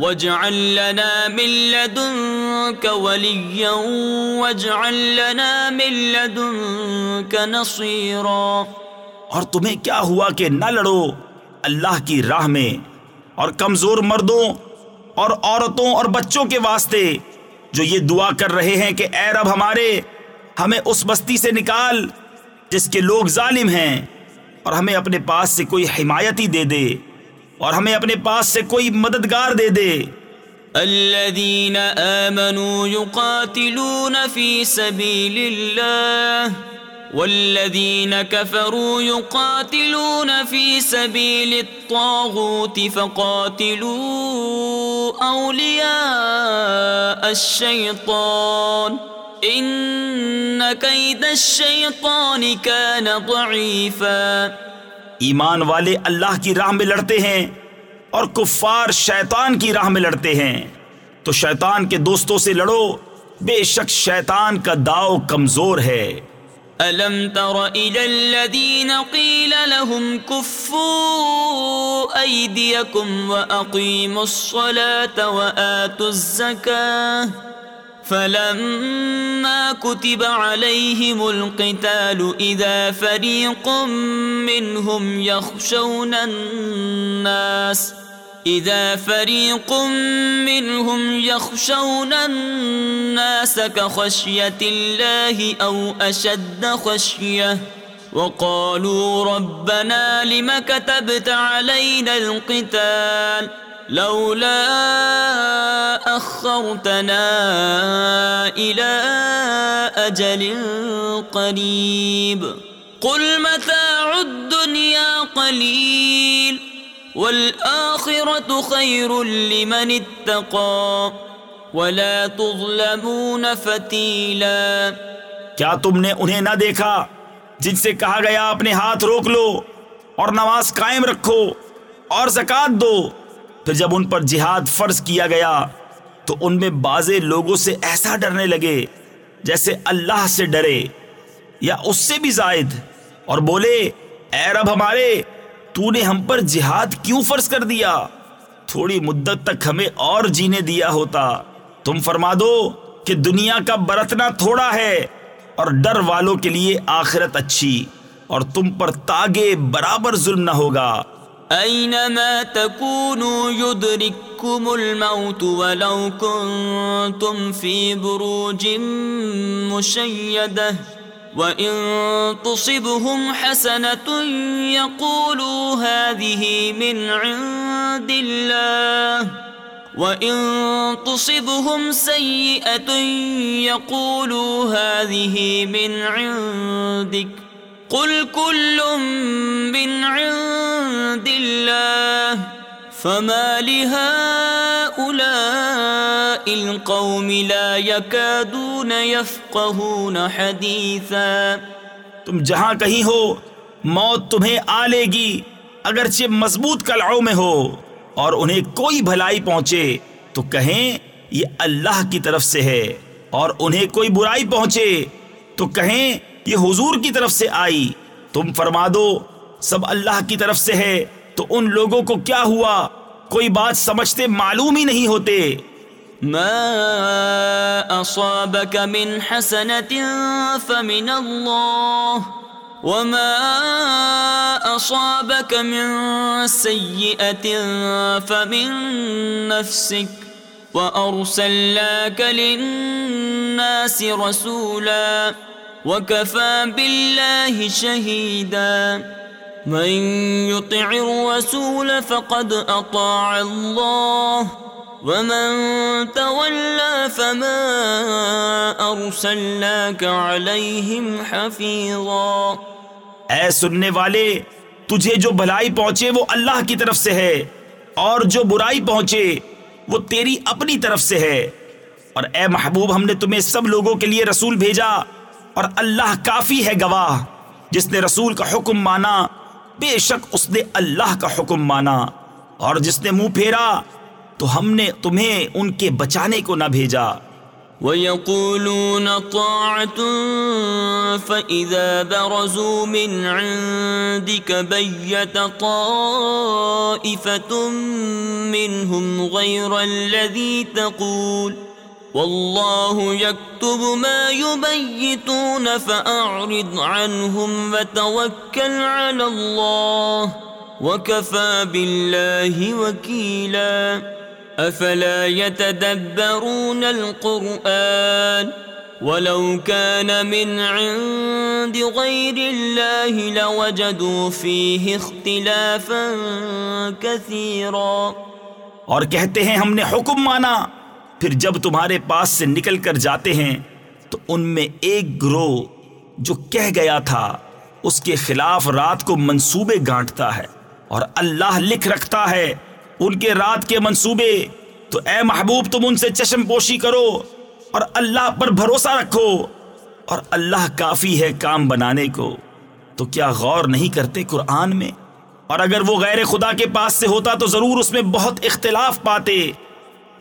واجعل لنا من لدنك وليا واجعل لنا من لدنك نصيرا اور تمہیں کیا ہوا کہ نہ لڑو اللہ کی راہ میں اور کمزور مردوں اور عورتوں اور بچوں کے واسطے جو یہ دعا کر رہے ہیں کہ اے رب ہمارے، ہمیں اس بستی سے نکال جس کے لوگ ظالم ہیں اور ہمیں اپنے پاس سے کوئی حمایتی دے دے۔ اور ہمیں اپنے پاس سے کوئی مددگار دے دے۔ الذين آمنوا يقاتلون في سبيل الله والذين كفروا يقاتلون في سبيل الطاغوت فقاتلوا أولياء الشيطان إن كيد الشيطان كان ضعيفاً ایمان والے اللہ کی راہ میں لڑتے ہیں اور کفار شیطان کی راہ میں لڑتے ہیں۔ تو شیطان کے دوستوں سے لڑو، بے شک شیطان کا داؤ کمزور ہے۔ ألم تر إلى الذين قيل لهم كفوا أيديكم وأقيموا الصلاة وآتوا الزكاة فلما كتب عليهم القتال إذا فريق منهم يخشون الناس، إذا فريق منهم يخشون الناس كخشية الله أو أشد خشية، وقالوا ربنا لم كتبت علينا القتال ؟ لولا اخرتنا الى اجل قريب. قل متاع الدنيا قليل والاخره خير لمن اتقى ولا تظلمون فتيلا. کیا تم نے انہیں نہ دیکھا جن سے کہا گیا اپنے ہاتھ روک لو اور نماز قائم رکھو اور زکات دو؟ پھر جب ان پر جہاد فرض کیا گیا، تو ان میں بازے لوگوں سے ایسا ڈرنے لگے جیسے اللہ سے ڈرے یا اس سے بھی زائد اور بولے، اے رب ہمارے، تو نے ہم پر جہاد کیوں فرض کر دیا؟ تھوڑی مدت تک ہمیں اور جینے دیا ہوتا۔ تم فرما دو کہ دنیا کا برتنا تھوڑا ہے اور ڈر والوں کے لیے آخرت اچھی اور تم پر تاگے برابر ظلم نہ ہوگا۔ أينما تكونوا يدرككم الموت ولو كنتم في بروج مشيدة وإن تصبهم حسنة يقولوا هذه من عند الله وإن تصبهم سيئة يقولوا هذه من عندك قل كل من عند الله فما لهؤلاء القوم لا يكادون يفقهون حديثا تم جہاں کہیں ہو، موت تمہیں آ لے گی، اگرچہ مضبوط قلعوں میں ہو، اور انہیں کوئی بھلائی پہنچے تو کہیں یہ اللہ کی طرف سے ہے، اور انہیں کوئی برائی پہنچے تو کہیں یہ حضور کی طرف سے آئی۔ تم فرما دو، سب اللہ کی طرف سے ہے، تو ان لوگوں کو کیا ہوا؟ کوئی بات سمجھتے معلوم ہی نہیں ہوتے۔ ما أصابك من حسنة فمن الله وما أصابك من سيئة فمن نفسك وأرسلناك للناس رسولا وكفى بالله شهيدا من يطع الرسول فقد أطاع الله ومن تولى فما أرسلناك عليهم حفيظا اے سننے والے، تجھے جو بھلائی پہنچے وہ اللہ کی طرف سے ہے، اور جو برائی پہنچے وہ تیری اپنی طرف سے ہے۔ اور اے محبوب، ہم نے تمہیں سب لوگوں کے لیے رسول بھیجا۔ اور اللہ کافی ہے گواہ، جس نے رسول کا حکم مانا، بے شک اس نے اللہ کا حکم مانا۔ اور جس نے منہ پھیرا، تو ہم نے تمہیں ان کے بچانے کو نہ بھیجا۔ ويقولون طاعة فإذا برزوا من عندك بيت طائفة منهم غير الذي تقول والله يكتب ما يبيتون فأعرض عنهم وتوكل على الله وكفى بالله وكيلا أفلا يتدبرون القرآن ولو كان من عند غير الله لوجدوا فيه اختلافا كثيرا اور کہتے ہیں ہم نے حکم مانا پھر جب تمہارے پاس سے نکل کر جاتے ہیں، تو ان میں ایک گروہ جو کہہ گیا تھا، اس کے خلاف رات کو منصوبے گانٹتا ہے اور اللہ لکھ رکھتا ہے، ان کے رات کے منصوبے۔ تو اے محبوب، تم ان سے چشم پوشی کرو اور اللہ پر بھروسہ رکھو۔ اور اللہ کافی ہے کام بنانے کو، تو کیا غور نہیں کرتے قرآن میں؟ اور اگر وہ غیر خدا کے پاس سے ہوتا تو ضرور اس میں بہت اختلاف پاتے۔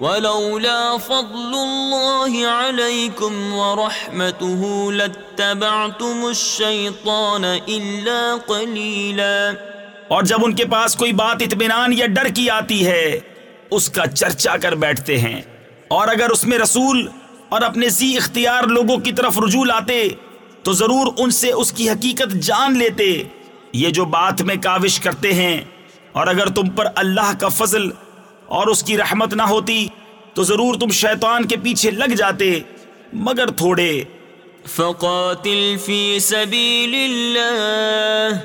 ولولا فضل الله عليكم ورحمته لاتبعتم الشيطان إلا قليلا. اور جب ان کے پاس کوئی بات اطمینان یا ڈر کی آتی ہے، اس کا چرچا کر بیٹھتے ہیں۔ اور اگر اس میں رسول اور اپنے سی اختیار لوگوں کی طرف رجوع لاتے، تو ضرور ان سے اس کی حقیقت جان لیتے۔ یہ جو بات میں کاوش کرتے ہیں، اور اگر تم پر اللہ کا فضل اور اس کی رحمت نہ ہوتی تو ضرور تم شیطان کے پیچھے لگ جاتے، مگر تھوڑے۔ فقاتل في سبيل الله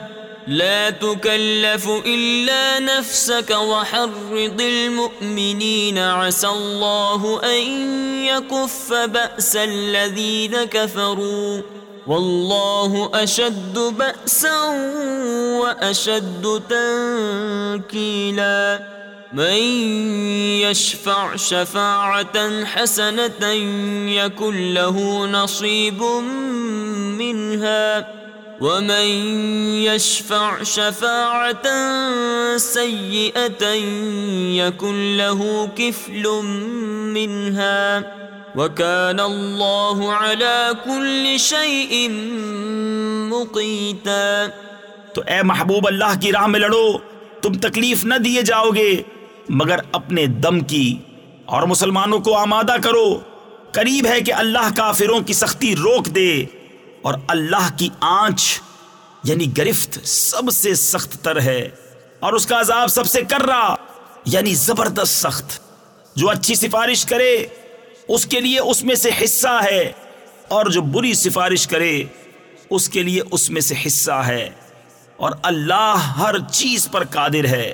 لا تكلف إلا نفسك وحرض المؤمنين عسى الله أن يكف بأس الذين كفروا والله أشد بأسا وأشد تنكيلا من يشفع شفاعة حسنة يكن له نصيب منها. ومن يشفع شفاعة سيئة يكن له كفل منها. وكان الله على كل شيء مقيتا. تو اے محبوب اللہ کی راہ میں لڑو، تم تکلیف نہ دیے جاؤ گے۔ مگر اپنے دم کی۔ اور مسلمانوں کو آمادہ کرو۔ قریب ہے کہ اللہ کافروں کی سختی روک دے۔ اور اللہ کی آنچ یعنی گرفت، سب سے سخت تر ہے۔ اور اس کا عذاب سب سے کر رہا یعنی زبردست سخت۔ جو اچھی سفارش کرے، اس کے لیے اس میں سے حصہ ہے۔ اور جو بری سفارش کرے، اس کے لیے اس میں سے حصہ ہے۔ اور اللہ ہر چیز پر قادر ہے۔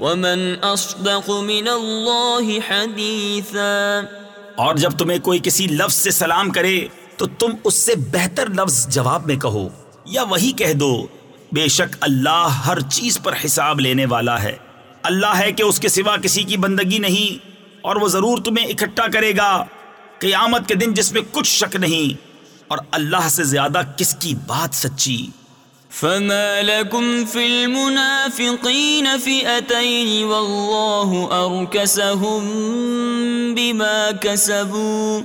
ومن أصدق من الله حديثا اور جب تمہیں کوئی کسی لفظ سے سلام کرے تو تم اس سے بہتر لفظ جواب میں کہو یا وہی کہہ دو، بے شک اللہ ہر چیز پر حساب لینے والا ہے۔ اللہ ہے کہ اس کے سوا کسی کی بندگی نہیں اور وہ ضرور تمہیں اکٹھا کرے گا۔ قیامت کے دن جس میں کچھ شک نہیں اور اللہ سے زیادہ کس کی بات سچی؟ فما لكم في المنافقين فئتين والله أركسهم بما كسبوا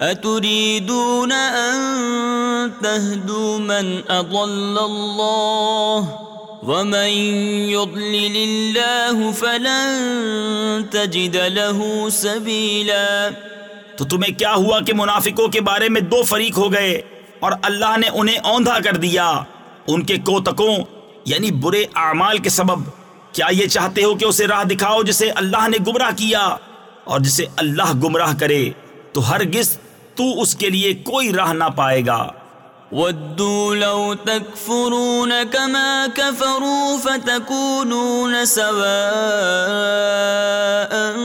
أتريدون أن تهدوا من أضل الله ومن يضلل الله فلن تجد له سبيلا تو تمہیں کیا ہوا کہ منافقوں کے بارے میں دو فریق ہو گئے اور اللہ نے انہیں اوندھا کر دیا؟ ان کے کوتکوں یعنی برے اعمال کے سبب۔ کیا یہ چاہتے ہو کہ اسے راہ دکھاؤ جسے اللہ نے گمراہ کیا؟ اور جسے اللہ گمراہ کرے، تو ہرگز تو اس کے لیے کوئی راہ نہ پائے گا۔ ودوا لو تكفرون كما كفروا فتكونون سواء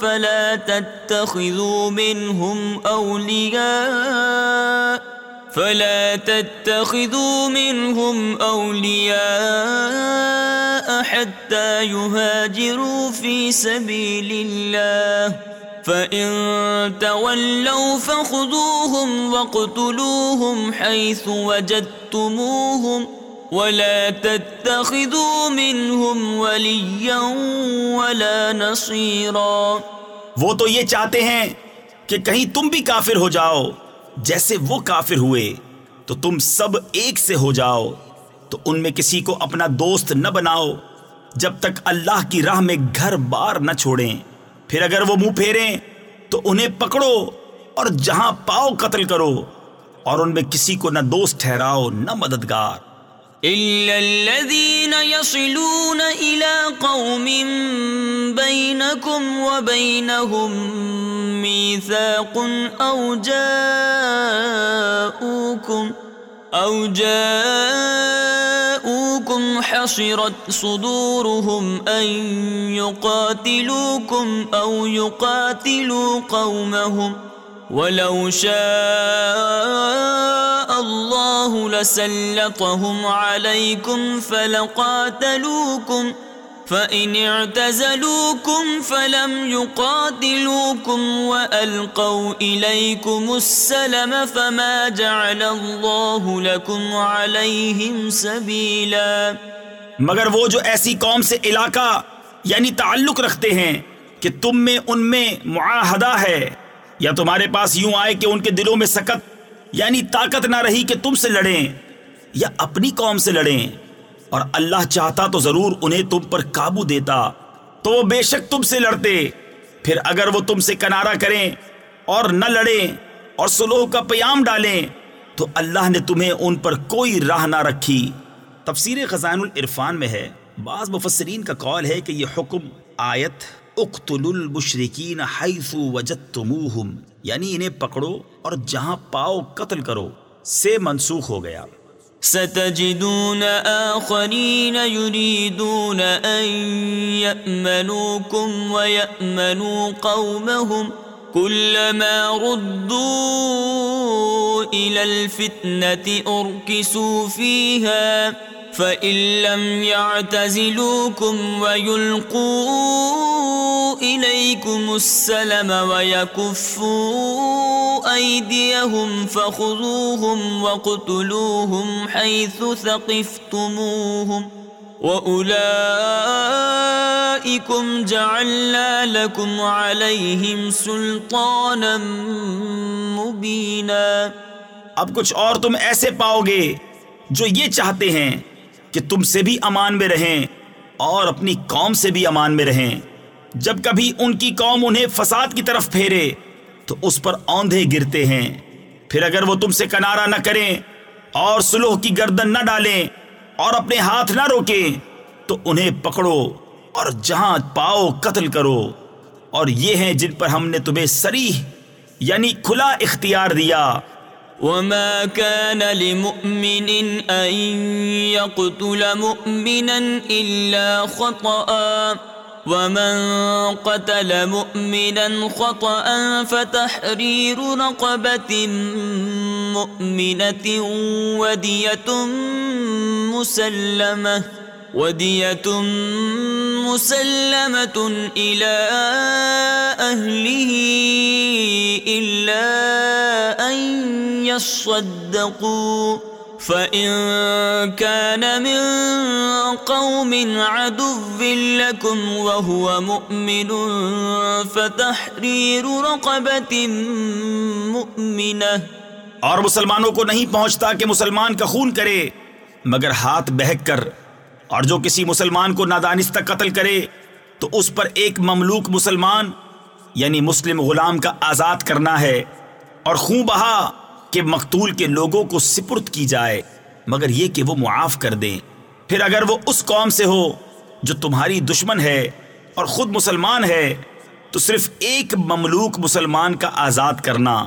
فلا تتخذوا منهم أولياء فلا تتخذوا منهم أولياء حتى يهاجروا في سبيل الله. فَإِن تَوَلَّوْا فَخُذُوهُمْ وَاقْتُلُوهُمْ حَيْثُ وَجَدتُّمُوهُمْ وَلَا تَتَّخِذُوا مِنْهُمْ وَلِيًّا وَلَا نَصِيرًا. وہ تو یہ چاہتے ہیں کہ کہیں تم بھی کافر ہو جاؤ۔ جیسے وہ کافر ہوئے، تو تم سب ایک سے ہو جاؤ، تو ان میں کسی کو اپنا دوست نہ بناؤ، جب تک اللہ کی راہ میں گھر بار نہ چھوڑیں۔ پھر اگر وہ منہ پھیریں، تو انہیں پکڑو اور جہاں پاؤ قتل کرو، اور ان میں کسی کو نہ دوست ٹھہراؤ، نہ مددگار۔ إلا الذين يصلون إلى قوم بينكم وبينهم ميثاق أو جاءوكم أو جاءوكم حصرت صدورهم أن يقاتلوكم أو يقاتلوا قومهم ولو شاء الله لسلطهم عليكم فلقاتلوكم، فإن اعتزلوكم فلم يقاتلوكم وألقوا إليكم السلم فما جعل الله لكم عليهم سبيلا۔ مگر وہ جو ایسی قوم سے علاقہ یعنی تعلق رکھتے ہیں کہ تم میں ان میں معاہدہ ہے۔ یا تمہارے پاس یوں آئے کہ ان کے دلوں میں سکت یعنی طاقت نہ رہی کہ تم سے لڑیں یا اپنی قوم سے لڑیں، اور اللہ چاہتا تو ضرور انہیں تم پر قابو دیتا، تو وہ بے شک تم سے لڑتے۔ پھر اگر وہ تم سے کنارہ کریں اور نہ لڑیں اور سلوح کا پیام ڈالیں، تو اللہ نے تمہیں ان پر کوئی راہ نہ رکھی۔ تفسیر خزان العرفان میں ہے۔ بعض مفسرین کا قول ہے کہ یہ حکم آیت اقتل المشرکین حیث وجدتموہم یعنی انہیں پکڑو اور جہاں پاؤ قتل کرو، سے منسوخ ہو گیا۔ ستجدون آخرين يريدون أن يأمنوكم ويأمنوا قومهم كلما ردوا إلى الفتنة أركسوا فيها فإن لم يعتزلوكم ويلقوا إليكم السلم ويكفوا أيديهم فخذوهم وقتلوهم حيث ثقفتموهم وأولئكم جعلنا لكم عليهم سلطانا مبينا اب کچھ اور تم ایسے پاؤ گے جو یہ چاہتے ہیں۔ کہ تم سے بھی امان میں رہیں اور اپنی قوم سے بھی امان میں رہیں۔ جب کبھی ان کی قوم انہیں فساد کی طرف پھیرے، تو اس پر اوندھے گرتے ہیں۔ پھر اگر وہ تم سے کنارہ نہ کریں اور سلوح کی گردن نہ ڈالیں اور اپنے ہاتھ نہ روکیں، تو انہیں پکڑو اور جہاں پاؤ قتل کرو۔ اور یہ ہیں جن پر ہم نے تمہیں سریح یعنی کھلا اختیار دیا۔ وما كان لمؤمن أن يقتل مؤمنا إلا خطأ ومن قتل مؤمنا خطأ فتحرير رقبة مؤمنة ودية مسلمة ودية مسلمة إلى أهله إلا أن يصدقوا فإن كان من قوم عدو لكم وهو مؤمن فتحرير رقبة مؤمنة اور مسلمانوں کو نہیں پہنچتا کہ مسلمان کا خون کرے، مگر ہاتھ بہک کر اور جو کسی مسلمان کو نادانستہ قتل کرے، تو اس پر ایک مملوک مسلمان یعنی مسلم غلام کا آزاد کرنا ہے۔ اور خون بہا کہ مقتول کے لوگوں کو سپرد کی جائے، مگر یہ کہ وہ معاف کر دیں۔ پھر اگر وہ اس قوم سے ہو جو تمہاری دشمن ہے اور خود مسلمان ہے، تو صرف ایک مملوک مسلمان کا آزاد کرنا۔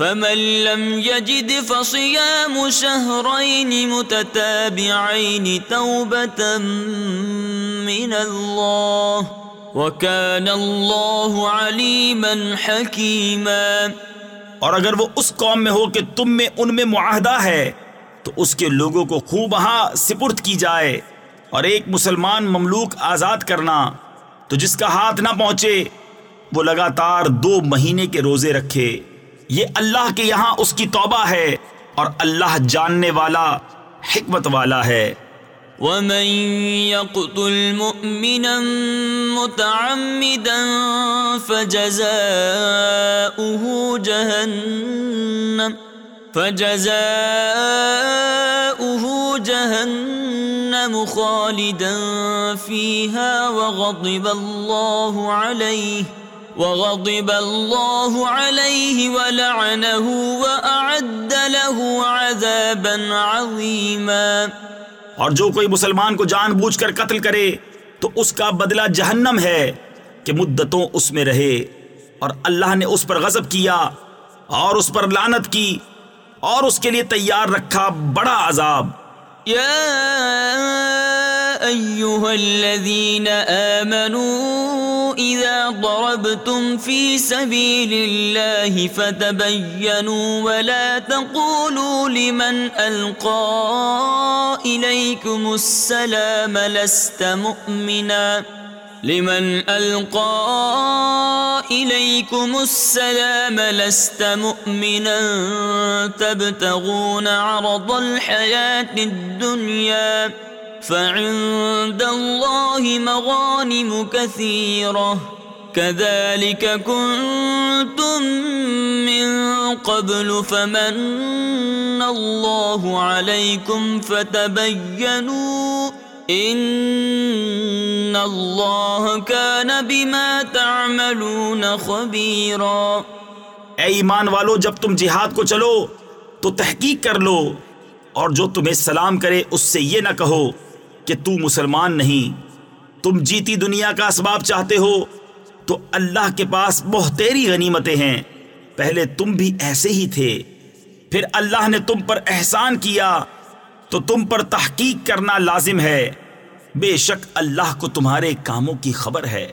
فمن لم يجد فصيام شهرين متتابعين توبة من الله وكان الله عليما حكيما اور اگر وہ اس قوم میں ہو کہ تم میں ان میں معاہدہ ہے، تو اس کے لوگوں کو خوب ہاں سپرد کی جائے اور ایک مسلمان مملوک آزاد کرنا، تو جس کا ہاتھ نہ پہنچے، وہ لگاتار دو مہینے کے روزے رکھے۔ یہ اللہ کے یہاں اس کی توبہ ہے اور اللہ جاننے والا، حکمت والا ہے۔ ومن يقتل مؤمنا متعمدا فجزاؤه جهنم فجزاؤه جهنم خالدا فيها وغضب الله عليه وغضب الله عليه ولعنه وأعد له عذابا عظيما اور جو کوئی مسلمان کو جان بوجھ کر قتل کرے تو اس کا بدلہ جہنم ہے کہ مدتوں اس میں رہے اور اللہ نے اس پر غضب کیا اور اس پر لعنت کی اور اس کے لیے تیار رکھا بڑا عذاب۔ یا ایوہا الذین آمنوا اذا ضربتم فی سبیل اللہ فتبینوا ولا تقولوا لمن القا الیکم السلام لست مؤمنا لمن ألقى إليكم السلام لست مؤمنا تبتغون عرض الحياة الدنيا فعند الله مغانم كثيرة. كذلك كنتم من قبل فمن الله عليكم فتبينوا ان اللہ كان بما تعملون خبیرا اے ایمان والو، جب تم جہاد کو چلو تو تحقیق کر لو اور جو تمہیں سلام کرے اس سے یہ نہ کہو کہ تو مسلمان نہیں۔ تم جیتی دنیا کا اسباب چاہتے ہو، تو اللہ کے پاس بہتری غنیمتیں ہیں۔ پہلے تم بھی ایسے ہی تھے۔ پھر اللہ نے تم پر احسان کیا، تو تم پر تحقیق کرنا لازم ہے۔ بے شک اللہ کو تمہارے کاموں کی خبر ہے۔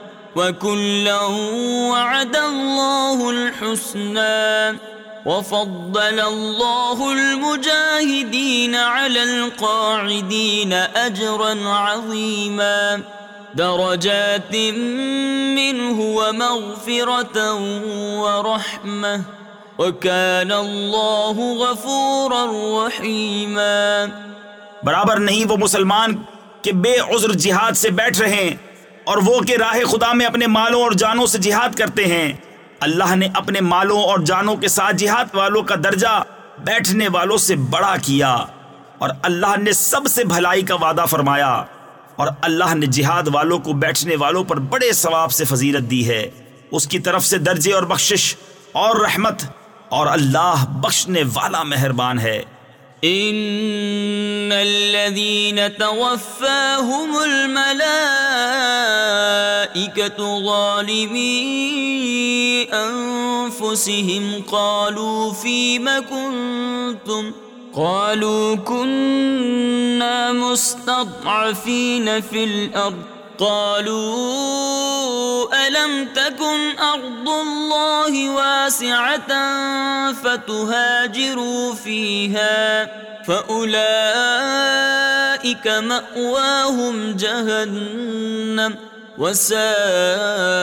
وكلا وعد الله الحسنى وفضل الله المجاهدين على القاعدين أجرا عظيما درجات منه ومغفرة ورحمة وكان الله غفورا رحيما برابر نہیں وہ مسلمان کہ بے عذر جہاد سے بیٹھ رہے ہیں۔ اور وہ کہ راہ خدا میں اپنے مالوں اور جانوں سے جہاد کرتے ہیں۔ اللہ نے اپنے مالوں اور جانوں کے ساتھ جہاد والوں کا درجہ بیٹھنے والوں سے بڑا کیا۔ اور اللہ نے سب سے بھلائی کا وعدہ فرمایا۔ اور اللہ نے جہاد والوں کو بیٹھنے والوں پر بڑے ثواب سے فضیلت دی ہے۔ اس کی طرف سے درجے اور بخشش اور رحمت اور اللہ بخشنے والا مہربان ہے۔ ان الذين توفاهم الملائكة ظالمي انفسهم قالوا فيما كنتم قالوا كنا مستضعفين في الارض قالوا ألم تكن أرض الله واسعة فتهاجروا فيها فأولئك مأواهم جهنم وساءت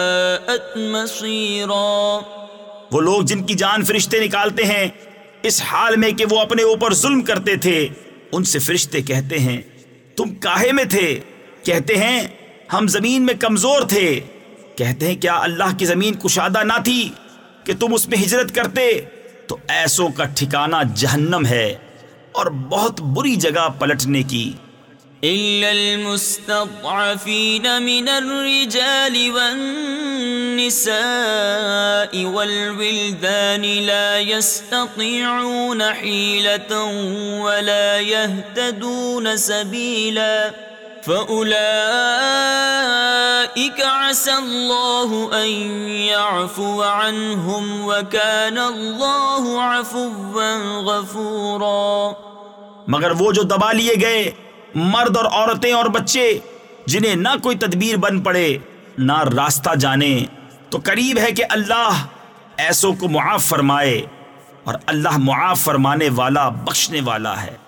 مصيرا وہ لوگ جن کی جان فرشتے نکالتے ہیں، اس حال میں کہ وہ اپنے اوپر ظلم کرتے تھے، ان سے فرشتے کہتے ہیں، تم کاہے میں تھے؟ کہتے ہیں ہم زمین میں کمزور تھے۔ کہتے ہیں، کیا اللہ کی زمین کشادہ نہ تھی کہ تم اس میں ہجرت کرتے؟ تو ایسوں کا ٹھکانہ جہنم ہے اور بہت بری جگہ پلٹنے کی۔ إلا المستضعفين من الرجال والنساء والولدان لا يستطيعون حيلة ولا يهتدون سبيلاً فَأُولَئِكَ عَسَى اللَّهُ أَن يَعْفُوَ عَنْهُمْ وَكَانَ اللَّهُ عَفُوًّا غَفُورًا مگر وہ جو دبا لیے گئے، مرد اور عورتیں اور بچے، جنہیں نہ کوئی تدبیر بن پڑے، نہ راستہ جانے، تو قریب ہے کہ اللہ ایسوں کو معاف فرمائے اور اللہ معاف فرمانے والا، بخشنے والا ہے۔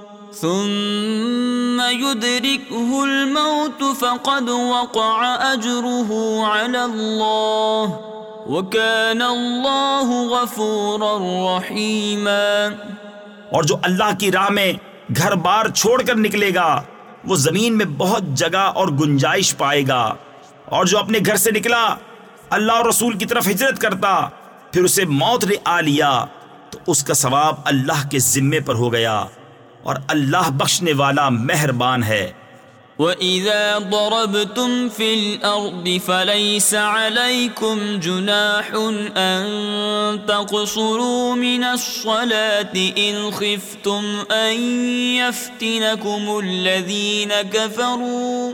ثم يدركه الموت فقد وقع أجره على الله وكان الله غفورا رحيما اور جو اللہ کی راہ میں گھر بار چھوڑ کر نکلے گا، وہ زمین میں بہت جگہ اور گنجائش پائے گا۔ اور جو اپنے گھر سے نکلا، اللہ اور رسول کی طرف ہجرت کرتا، پھر اسے موت نے آ لیا۔ تو اس کا ثواب اللہ کے ذمے پر ہو گیا۔ اور اللہ بخشنے والا مہربان ہے۔ وَإِذَا ضَرَبْتُمْ فِي الْأَرْضِ فَلَيْسَ عَلَيْكُمْ جُنَاحٌ أَن تَقْصُرُوا مِنَ الصَّلَاةِ إِنْ خِفْتُمْ أَن يَفْتِنَكُمُ الَّذِينَ كَفَرُوا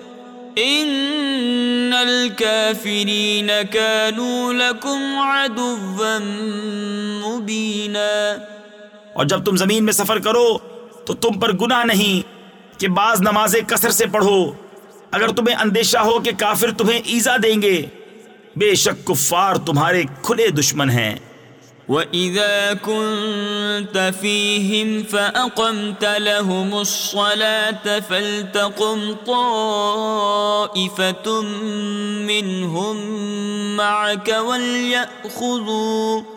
إِنَّ الْكَافِرِينَ كَانُوا لَكُمْ عَدُوًّا مُبِينًا۔ اور جب تم زمین میں سفر کرو تو تم پر گناہ نہیں کہ بعض نمازیں کثر سے پڑھو۔ اگر تمہیں اندیشہ ہو کہ کافر تمہیں ایزا دیں گے، بے شک کفار تمہارے کھلے دشمن ہیں۔ وَإِذَا كُنْتَ فِيهِمْ فَأَقَمْتَ لَهُمُ الصَّلَاةَ فَلْتَقُمْ طَائِفَةٌ مِّنْهُمْ مَعَكَ وَلْيَأْخُذُوا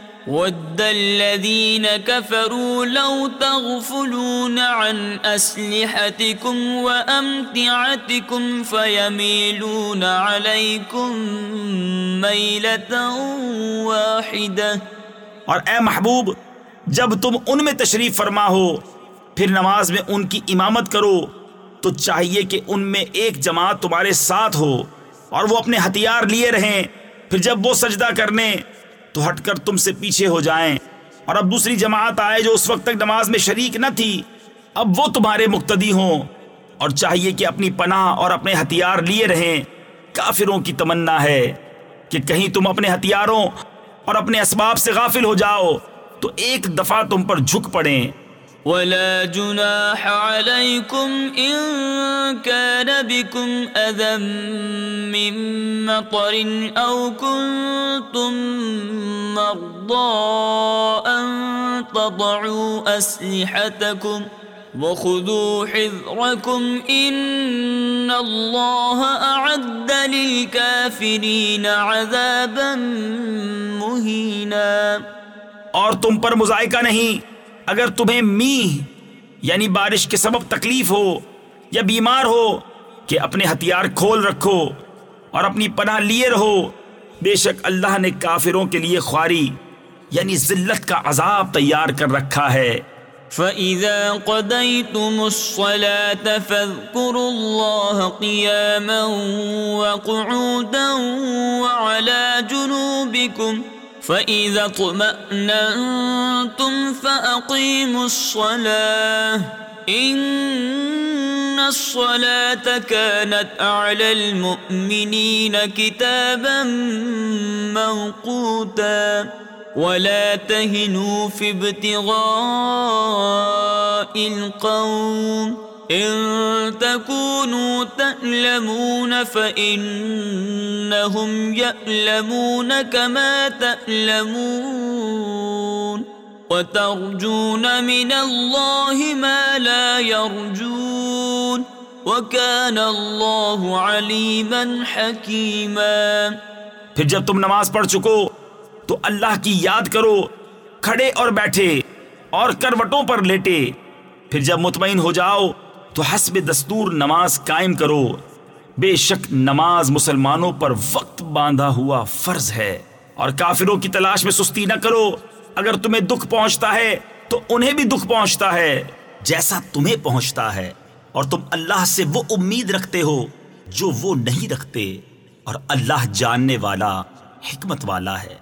ود الذين كفروا لو تغفلون عن أسلحتكم وأمتعتكم فيميلون عليكم ميلة واحدة اور اے محبوب، جب تم ان میں تشریف فرما ہو، پھر نماز میں ان کی امامت کرو، تو چاہیے کہ ان میں ایک جماعت تمہارے ساتھ ہو اور وہ اپنے ہتھیار لیے رہیں، پھر جب وہ سجدہ کرنے تو ہٹ کر تم سے پیچھے ہو جائیں۔ اور اب دوسری جماعت آئے جو اس وقت تک نماز میں شریک نہ تھی، اب وہ تمہارے مقتدی ہوں۔ اور چاہیے کہ اپنی پناہ اور اپنے ہتھیار لیے رہیں۔ کافروں کی تمنا ہے کہ کہیں تم اپنے ہتھیاروں اور اپنے اسباب سے غافل ہو جاؤ، تو ایک دفعہ تم پر جھک پڑیں۔ ولا جناح عليكم إن كان بكم أذى من مطر أو كنتم مرضى أن تضعوا أسلحتكم وخذوا حذركم إن الله أعد للكافرين عذابا مهينا اور تم پر مزائقہ نہیں۔ اگر تمہیں می یعنی بارش کے سبب تکلیف ہو یا بیمار ہو، کہ اپنے ہتھیار کھول رکھو اور اپنی پناہ لیے رہو، بے شک اللہ نے کافروں کے لیے خواری یعنی ذلت کا عذاب تیار کر رکھا ہے۔ فَإِذَا قَدَيْتُمُ الصَّلَاةَ فَاذْكُرُوا اللَّهَ قِيَامًا وَقُعُودًا وَعَلَى جُنُوبِكُمْ فَإِذَا طُمَأْنَنْتُمْ فَأَقِيمُوا الصَّلَاةَ إِنَّ الصَّلَاةَ كَانَتْ عَلَى الْمُؤْمِنِينَ كِتَابًا مَوْقُوتًا وَلَا تَهِنُوا فِي ابْتِغَاءِ الْقَوْمِ ان تكونوا تألمون فإنهم يألمون كما تألمون وترجون من الله ما لا يرجون وكان الله عليما حكيما پھر جب تم نماز پڑھ چکو تو اللہ کی یاد کرو، کھڑے اور بیٹھے اور کروٹوں پر لیٹے۔ پھر جب مطمئن ہو جاؤ تو حسب دستور نماز قائم کرو۔ بے شک نماز مسلمانوں پر وقت باندھا ہوا فرض ہے۔ اور کافروں کی تلاش میں سستی نہ کرو۔ اگر تمہیں دکھ پہنچتا ہے، تو انہیں بھی دکھ پہنچتا ہے۔ جیسا تمہیں پہنچتا ہے۔ اور تم اللہ سے وہ امید رکھتے ہو جو وہ نہیں رکھتے۔ اور اللہ جاننے والا، حکمت والا ہے۔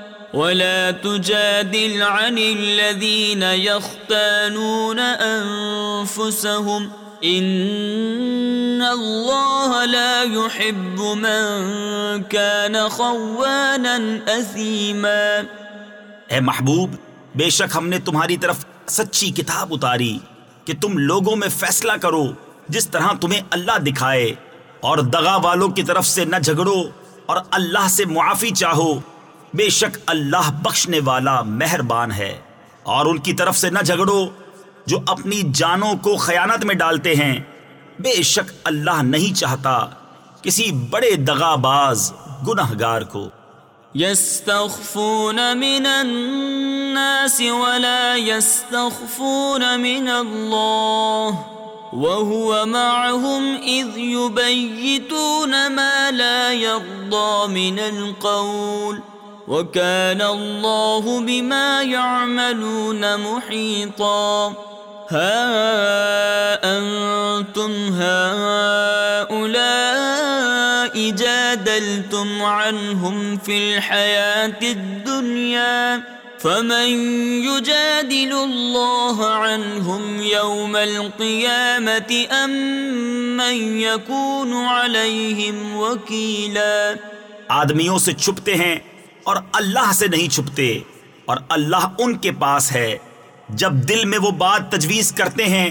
ولا تجادل عن الذين يختانون أنفسهم. إن الله لا يحب من كان خوانا أثيما. اے محبوب، بے شک ہم نے تمہاری طرف سچی کتاب اتاری کہ تم لوگوں میں فیصلہ کرو جس طرح تمہیں اللہ دکھائے اور دغا والوں کی طرف سے نہ جھگڑو اور اللہ سے معافی چاہو۔ بے شک اللہ بخشنے والا مہربان ہے۔ اور ان کی طرف سے نہ جھگڑو جو اپنی جانوں کو خیانت میں ڈالتے ہیں۔ بے شک اللہ نہیں چاہتا کسی بڑے دغا باز گناہ گار کو۔ يستخفون من الناس ولا يستخفون من الله وهو معهم إذ يبيتون ما لا يرضى من القول۔ وكان الله بما يعملون محيطا. ها أنتم هؤلاء جادلتم عنهم في الحياة الدنيا. فمن يجادل الله عنهم يوم القيامة أم من يكون عليهم آدمیوں سے چھپتے ہیں اور اللہ سے نہیں چھپتے۔ اور اللہ ان کے پاس ہے۔ جب دل میں وہ بات تجویز کرتے ہیں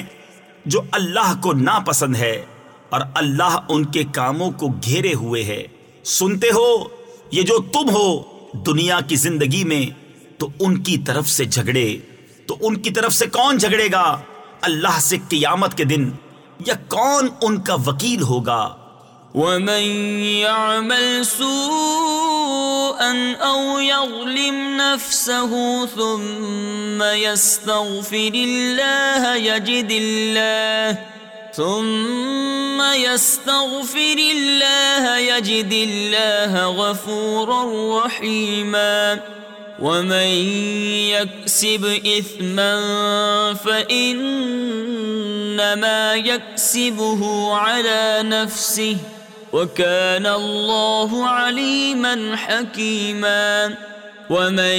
جو اللہ کو ناپسند ہے، اور اللہ ان کے کاموں کو گھیرے ہوئے ہے۔ سنتے ہو، یہ جو تم ہو دنیا کی زندگی میں، تو ان کی طرف سے جھگڑے۔ تو ان کی طرف سے کون جھگڑے گا؟ اللہ سے قیامت کے دن یا کون ان کا وکیل ہوگا؟ ومن يعمل سوءا او يظلم نفسه ثم يستغفر الله يجد الله ثم يستغفر الله يجد الله غفورا رحيما ومن يكسب إثما فإنما يكسبه على نفسه وكان الله عليما حكيما ومن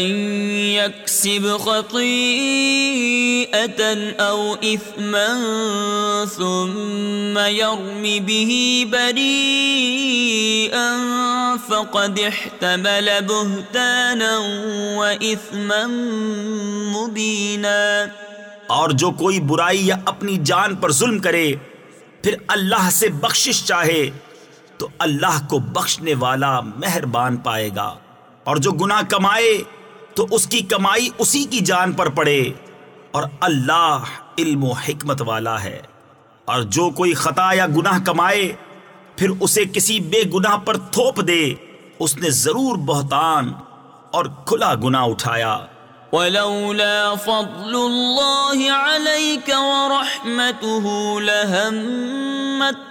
يكسب خطيئة أو إثما ثم يرم به بريئا فقد احتمل بهتانا وإثما مبينا اور جو کوئی برائی یا اپنی جان پر ظلم کرے، پھر اللہ سے بخشش چاہے۔ تو اللہ کو بخشنے والا مہربان پائے گا۔ اور جو گناہ کمائے، تو اس کی کمائی اسی کی جان پر پڑے۔ اور اللہ علم و حکمت والا ہے۔ اور جو کوئی خطا یا گناہ کمائے، پھر اسے کسی بے گناہ پر تھوپ دے۔ اس نے ضرور بہتان اور کھلا گناہ اٹھایا۔ ولولا فضل الله عليك ورحمته لهمت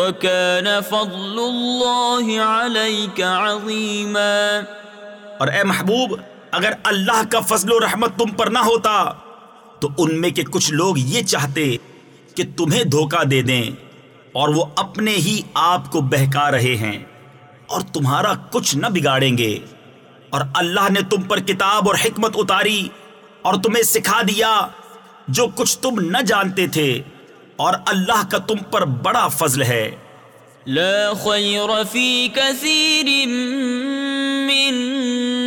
وكان فضل الله عليك عظيما اور اے محبوب، اگر اللہ کا فضل و رحمت تم پر نہ ہوتا، تو ان میں کے کچھ لوگ یہ چاہتے کہ تمہیں دھوکہ دے دیں اور وہ اپنے ہی آپ کو بہکا رہے ہیں اور تمہارا کچھ نہ بگاڑیں گے۔ اور اللہ نے تم پر کتاب اور حکمت اتاری اور تمہیں سکھا دیا جو کچھ تم نہ جانتے تھے۔ اور اللہ کا تم پر بڑا فضل ہے۔ لا خير في كثير من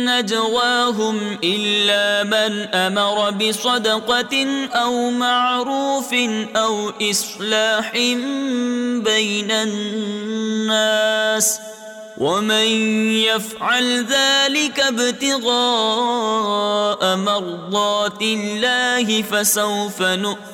نجواهم إلا من أمر بصدقة أو معروف أو إصلاح بين الناس۔ ومن يفعل ذلك ابتغاء مرضات الله فسوف نؤمن۔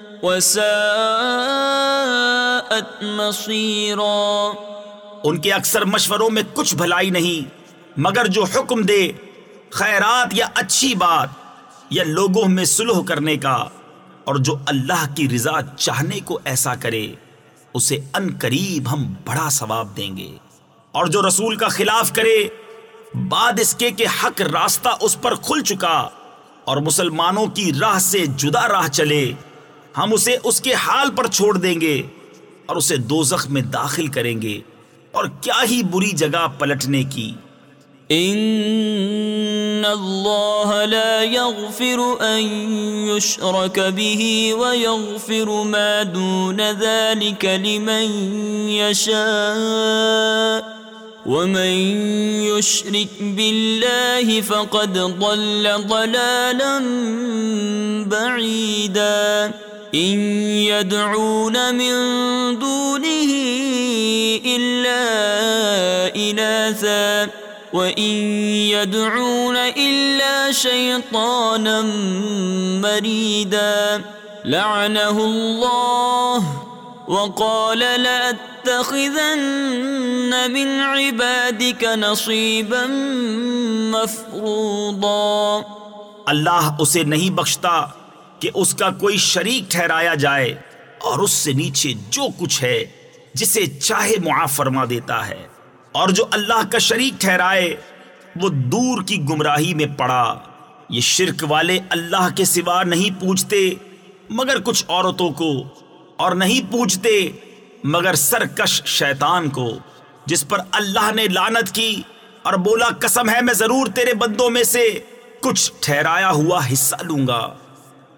وساءت مصيراً۔ ان کے اکثر مشوروں میں کچھ بھلائی نہیں، مگر جو حکم دے، خیرات یا اچھی بات، یا لوگوں میں سلح کرنے کا، اور جو اللہ کی رضا چاہنے کو ایسا کرے، اسے ان قریب ہم بڑا ثواب دیں گے۔ اور جو رسول کا خلاف کرے، بعد اس کے کہ حق راستہ اس پر کھل چکا، اور مسلمانوں کی راہ سے جدا راہ چلے۔ ہم اسے اس کے حال پر چھوڑ دیں گے اور اسے دوزخ میں داخل کریں گے اور کیا ہی بری جگہ پلٹنے کی۔ ان اللہ لا يغفر ان يشرك به ويغفر ما دون ذلك لمن يشاء ومن يشرك بالله فقد ضل ضلالا بعيدا ان يدعون من دونه الا اناثا وان يدعون الا شيطانا مريدا لعنه الله وقال لاتخذن من عبادك نصيبا مفروضا اللہ اسے نہیں بخشتا کہ اس کا کوئی شریک ٹھہرایا جائے اور اس سے نیچے جو کچھ ہے جسے چاہے معاف فرما دیتا ہے۔ اور جو اللہ کا شریک ٹھہرائے، وہ دور کی گمراہی میں پڑا۔ یہ شرک والے اللہ کے سوا نہیں پوچھتے مگر کچھ عورتوں کو۔ اور نہیں پوچھتے مگر سرکش شیطان کو، جس پر اللہ نے لانت کی اور بولا، قسم ہے، میں ضرور تیرے بندوں میں سے کچھ ٹھہرایا ہوا حصہ لوں گا۔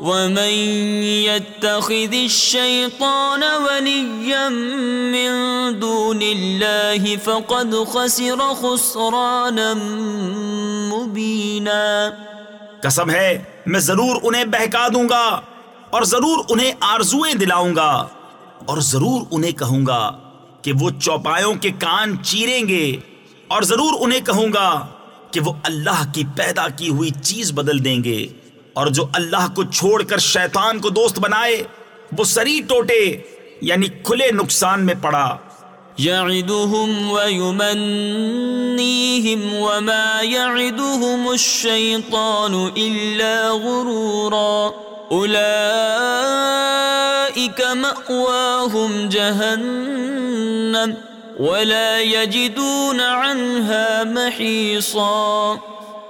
ومن يتخذ الشيطان وليا من دون الله فقد خسر خسرانا مبينا قسم ہے، میں ضرور انہیں بہکا دوں گا اور ضرور انہیں آرزویں دلاؤں گا اور ضرور انہیں کہوں گا کہ وہ چوپایوں کے کان چیریں گے اور ضرور انہیں کہوں گا کہ وہ اللہ کی پیدا کی ہوئی چیز بدل دیں گے۔ اور جو اللہ کو چھوڑ کر شیطان کو دوست بنائے، وہ سری ٹوٹے یعنی کھلے نقصان میں پڑا۔ يعدهم ويمنيهم وما يعدهم الشيطان إلا غرورا۔ أولئك مأواهم جهنم ولا يجدون عنها محيصا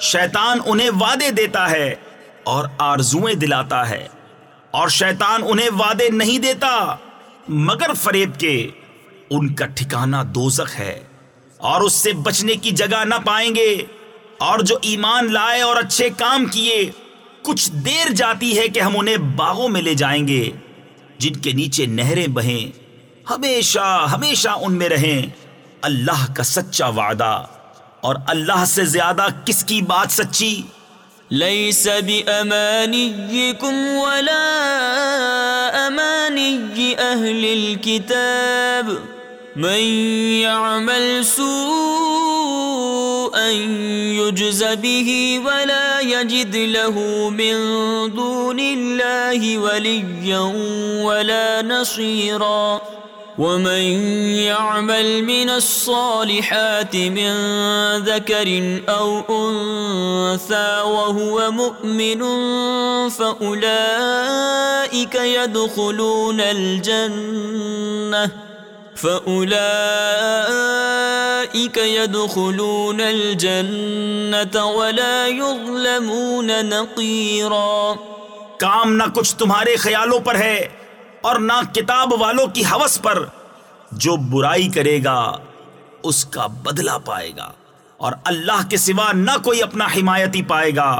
شیطان انہیں وعدے دیتا ہے اور آرزویں دلاتا ہے۔ اور شیطان انہیں وعدے نہیں دیتا، مگر فریب کے ان کا ٹھکانہ دوزخ ہے۔ اور اس سے بچنے کی جگہ نہ پائیں گے۔ اور جو ایمان لائے اور اچھے کام کیے، کچھ دیر جاتی ہے کہ ہم انہیں باغوں میں لے جائیں گے، جن کے نیچے نہریں بہیں۔ ہمیشہ ہمیشہ ان میں رہیں۔ اللہ کا سچا وعدہ۔ اور اللہ سے زیادہ کس کی بات سچی؟ لیس بأمانیکم ولا امانی اہل الكتاب من يعمل سوء أن يجز به ولا يجد له من دون الله وليا ولا نصيرا ومن يعمل من الصالحات من ذكر أو أنثى وهو مؤمن فأولئك يدخلون الجنة فأولئك يدخلون الجنة ولا يظلمون نقيرا کام نہ کچھ تمہارے خیالوں پر ہے۔ اور نہ کتاب والوں کی حوث پر، جو برائی کرے گا، اس کا بدلہ پائے گا، اور اللہ کے سوا نہ کوئی اپنا حمایتی پائے گا،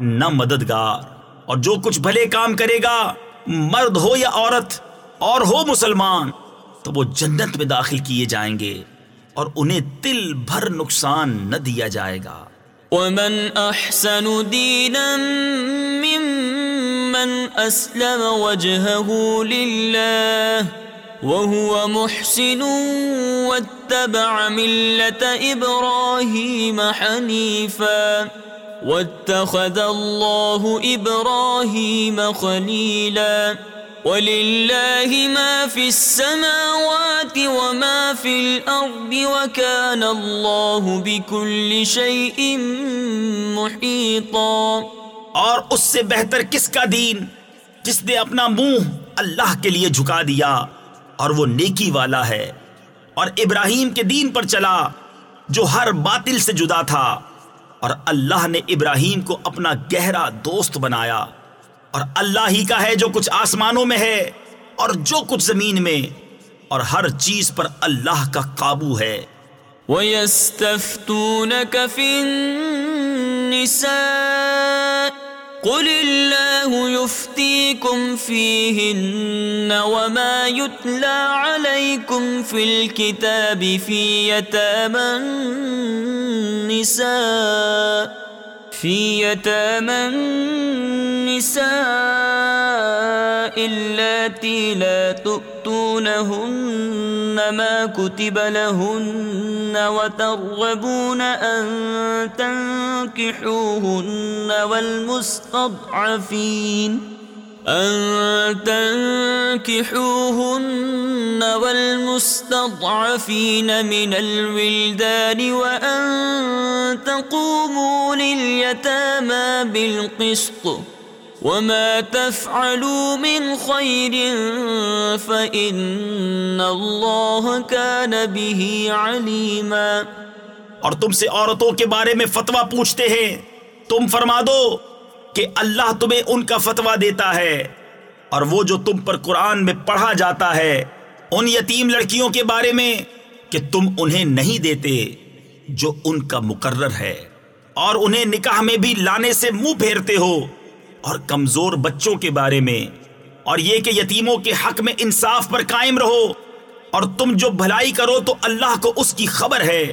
نہ مددگار، اور جو کچھ بھلے کام کرے گا، مرد ہو یا عورت، اور ہو مسلمان، تو وہ جنت میں داخل کیے جائیں گے، اور انہیں تل بھر نقصان نہ دیا جائے گا۔ ومن احسن دینا ممن اسلم وجهه لله وهو محسن واتبع ملة ابراهيم حنيفا واتخذ الله ابراهيم خليلا ولله ما في السماوات وما في الأرض وكان الله بكل شيء محيطا اور اس سے بہتر کس کا دین؟ جس نے اپنا منہ اللہ کے لیے جھکا دیا اور وہ نیکی والا ہے۔ اور ابراہیم کے دین پر چلا، جو ہر باطل سے جدا تھا۔ اور اللہ نے ابراہیم کو اپنا گہرا دوست بنایا۔ اور اللہ ہی کا ہے جو کچھ آسمانوں میں ہے اور جو کچھ زمین میں۔ اور ہر چیز پر اللہ کا قابو ہے۔ وَيَسْتَفْتُونَكَ فِي النِّسَاءِ قل اللَّهُ يُفْتِيكُمْ فِيهِنَّ وما يُتْلَى عَلَيْكُمْ فِي الكتاب في يتامى النساء اللاتي لا تؤتونهن ما كتب لهن وترغبون أن تنكحوهن والمستضعفين أن تنكحوهن والمستضعفين من الولدان وأن تقوموا لليتامى بالقسط وما تفعلوا من خير فإن الله كان به عليما اور تم سے عورتوں کے بارے میں فتوہ پوچھتے ہیں۔ تم فرما دو کہ اللہ تمہیں ان کا فتوا دیتا ہے۔ اور وہ جو تم پر قرآن میں پڑھا جاتا ہے، ان یتیم لڑکیوں کے بارے میں کہ تم انہیں نہیں دیتے جو ان کا مقرر ہے۔ اور انہیں نکاح میں بھی لانے سے منہ پھیرتے ہو۔ اور کمزور بچوں کے بارے میں، اور یہ کہ یتیموں کے حق میں انصاف پر قائم رہو۔ اور تم جو بھلائی کرو تو اللہ کو اس کی خبر ہے۔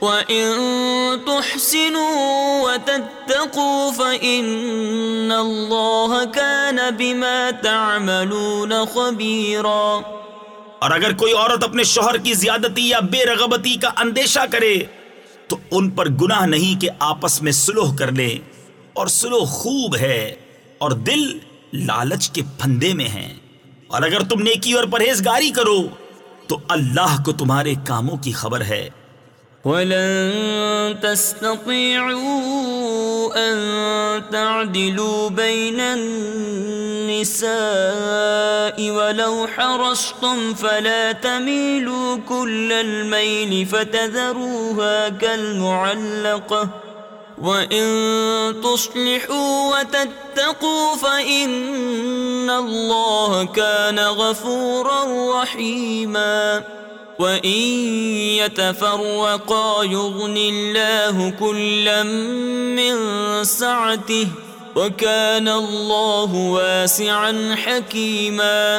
وَإِن تُحْسِنُوا وَتَتَّقُوا فَإِنَّ اللَّهَ كَانَ بِمَا تَعْمَلُونَ خَبِيرًا۔ اور اگر کوئی عورت اپنے شوہر کی زیادتی یا بے رغبتی کا اندیشہ کرے، تو ان پر گناہ نہیں کہ آپس میں سلوح کر لیں اور سلوح خوب ہے اور دل لالچ کے پھندے میں ہیں اور اگر تم نیکی اور پرہیزگاری کرو، تو اللہ کو تمہارے کاموں کی خبر ہے۔ ولن تستطيعوا أن تعدلوا بين النساء ولو حرصتم فلا تميلوا كل الميل فتذروها كالمعلقة وإن تصلحوا وتتقوا فإن الله كان غفورا رحيما وَإِن يَتَفَرَّقَا يُغْنِ اللَّهُ كُلًّا مِّن سَعَتِهِ وَكَانَ اللَّهُ وَاسِعًا حَكِيمًا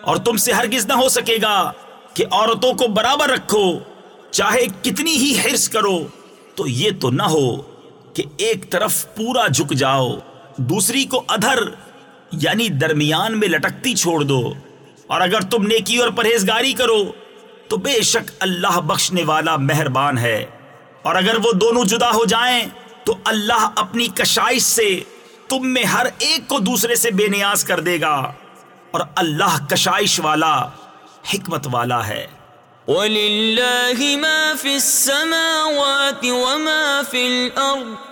اور تم سے ہرگز نہ ہو سکے گا کہ عورتوں کو برابر رکھو، چاہے کتنی ہی حرص کرو، تو یہ تو نہ ہو کہ ایک طرف پورا جھک جاؤ، دوسری کو ادھر یعنی درمیان میں لٹکتی چھوڑ دو۔ اور اگر تم نیکی اور پرہیزگاری کرو تو بے شک اللہ بخشنے والا مہربان ہے۔ اور اگر وہ دونوں جدا ہو جائیں، تو اللہ اپنی کشائش سے تم میں ہر ایک کو دوسرے سے بے نیاز کر دے گا۔ اور اللہ کشائش والا، حکمت والا ہے۔ وَلِلَّهِ مَا فِي السَّمَاوَاتِ وَمَا فِي الْأَرْضِ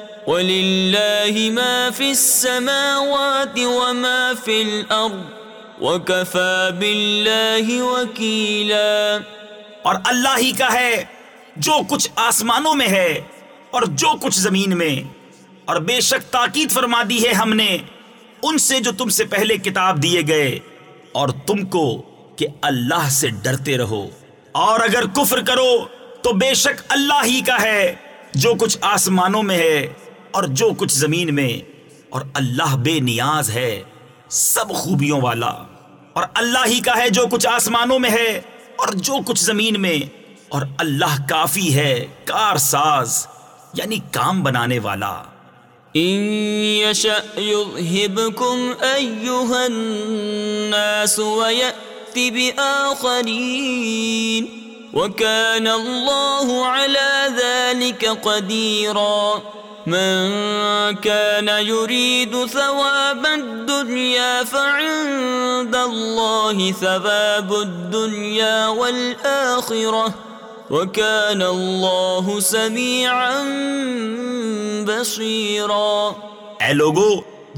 وَلِلَّهِ مَا فِي السَّمَاوَاتِ وَمَا فِي الْأَرْضِ وَكَفَى بِاللَّهِ وَكِيلًا اور اللہ ہی کا ہے جو کچھ آسمانوں میں ہے اور جو کچھ زمین میں۔ اور بے شک تاکید فرما دی ہے ہم نے ان سے جو تم سے پہلے کتاب دیے گئے۔ اور تم کو کہ اللہ سے ڈرتے رہو۔ اور اگر کفر کرو تو بے شک اللہ ہی کا ہے جو کچھ آسمانوں میں ہے۔ اور جو کچھ زمین میں، اور اللہ بے نیاز ہے، سب خوبیوں والا۔ اور اللہ ہی کا ہے جو کچھ آسمانوں میں ہے، اور جو کچھ زمین میں۔ اور اللہ کافی ہے، کار ساز یعنی کام بنانے والا۔ إن يشأ يذهبكم أيها الناس ويأتي بآخرين وكان الله على ذلك قديرا من كان يريد ثواب الدنيا فعند الله ثواب الدنيا والآخرة وَكَانَ اللَّهُ سَمِيعًا بَصِيرًا اے لوگو،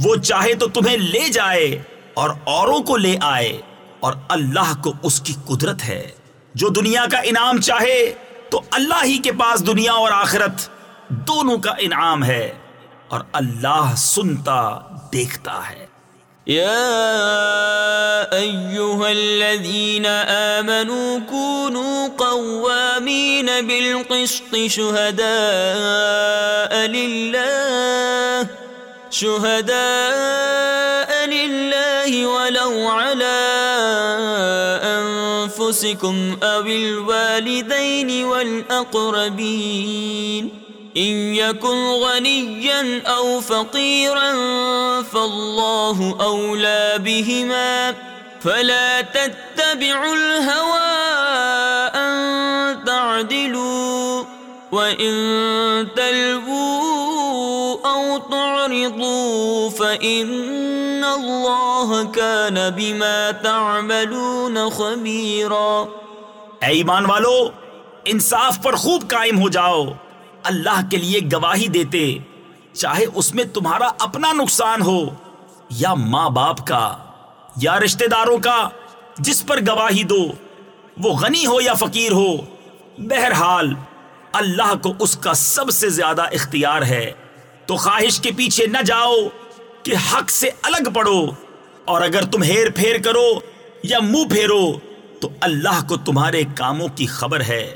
وہ چاہے تو تمہیں لے جائے اور اوروں کو لے آئے اور اللہ کو اس کی قدرت ہے۔ جو دنیا کا انعام چاہے تو اللہ ہی کے پاس دنیا اور آخرت۔ دونوں کا انعام ہے اور اللہ سنتا دیکھتا ہے۔ يا أيها الذين آمنوا كونوا قوامين بالقسط شهداء لله شهداء لله ولو على أنفسكم أو الوالدين والأقربين ان يكن غنيا او فقيرا فالله اولى بهما فلا تتبعوا الهوى ان تعدلوا وان تلووا او تعرضوا فان الله كان بما تعملون خبيرا اے ایمان والو، انصاف پر خوب قائم ہو جاؤ۔ اللہ کے لیے گواہی دیتے، چاہے اس میں تمہارا اپنا نقصان ہو یا ماں باپ کا یا رشتہ داروں کا، جس پر گواہی دو، وہ غنی ہو یا فقیر ہو، بہرحال اللہ کو اس کا سب سے زیادہ اختیار ہے۔ تو خواہش کے پیچھے نہ جاؤ کہ حق سے الگ پڑو اور اگر تم ہیر پھیر کرو یا منہ پھیرو، تو اللہ کو تمہارے کاموں کی خبر ہے۔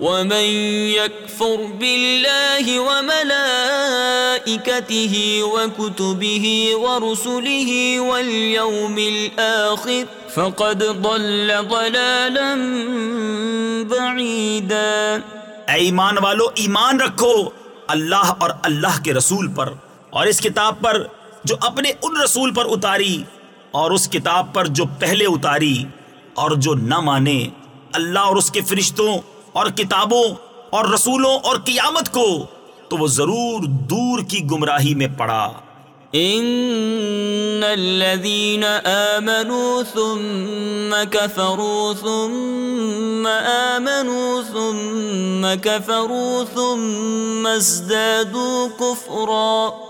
ومن يكفر بالله وملائكته وكتبه ورسله واليوم الآخر فقد ضل ضلالا بعيدا اے ایمان والو، ایمان رکھو اللہ اور اللہ کے رسول پر اور اس کتاب پر جو اپنے ان رسول پر اتاری اور اس کتاب پر جو پہلے اتاری اور جو نہ مانے، اللہ اور اس کے فرشتوں اور کتابوں اور رسولوں اور قیامت کو تو وہ ضرور دور کی گمراہی میں پڑا۔ ان الذين امنوا ثم كفروا ثم امنوا ثم كفروا ثم ازدادوا كفرا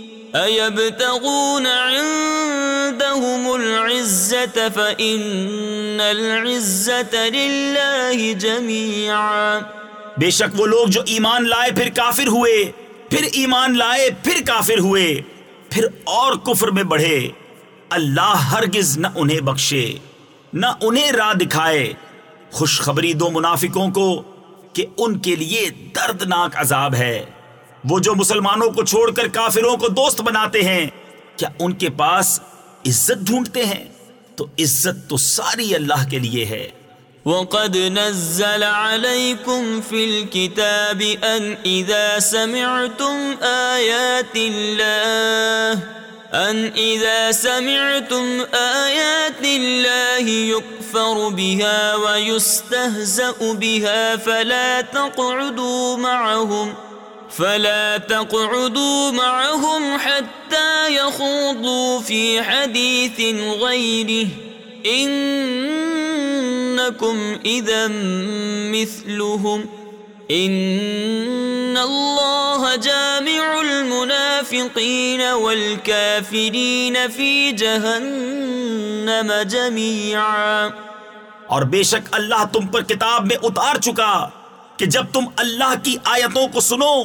أيبتغون عندهم العزة فإن العزة لله جميعا. بے شک وہ لوگ جو ایمان لائے پھر کافر ہوئے، پھر ایمان لائے پھر کافر ہوئے، پھر اور کفر میں بڑھے۔ اللہ ہرگز نہ انہیں بخشے، نہ انہیں راہ دکھائے۔ خوشخبری دو منافقوں کو کہ ان کے لیے دردناک عذاب ہے۔ وہ جو مسلمانوں کو چھوڑ کر کافروں کو دوست بناتے ہیں، کیا ان کے پاس عزت ڈھونڈتے ہیں؟ تو عزت تو ساری اللہ کے لیے ہے۔ وقد نزل عليكم في الكتاب أن إذا سمعتم آيات الله أن إذا سمعتم آيات الله يكفر بها ويستهزأ بها فلا تقعدوا معهم فلا تقعدوا معهم حتى يخوضوا في حديث غيره. انکم اذا مثلهم. ان اللہ جامع المنافقین والکافرین فی جہنم جميعا. اور بے شک اللہ تم پر کتاب میں اتار چکا۔ کہ جب تم اللہ کی آیتوں کو سنو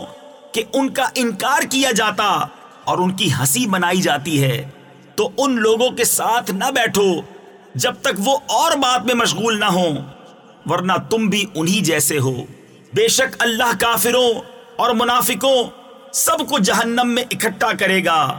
کہ ان کا انکار کیا جاتا اور ان کی ہنسی منائی جاتی ہے، تو ان لوگوں کے ساتھ نہ بیٹھو جب تک وہ اور بات میں مشغول نہ ہوں، ورنہ تم بھی انہی جیسے ہو۔ بے شک اللہ کافروں اور منافقوں سب کو جہنم میں اکٹھا کرے گا۔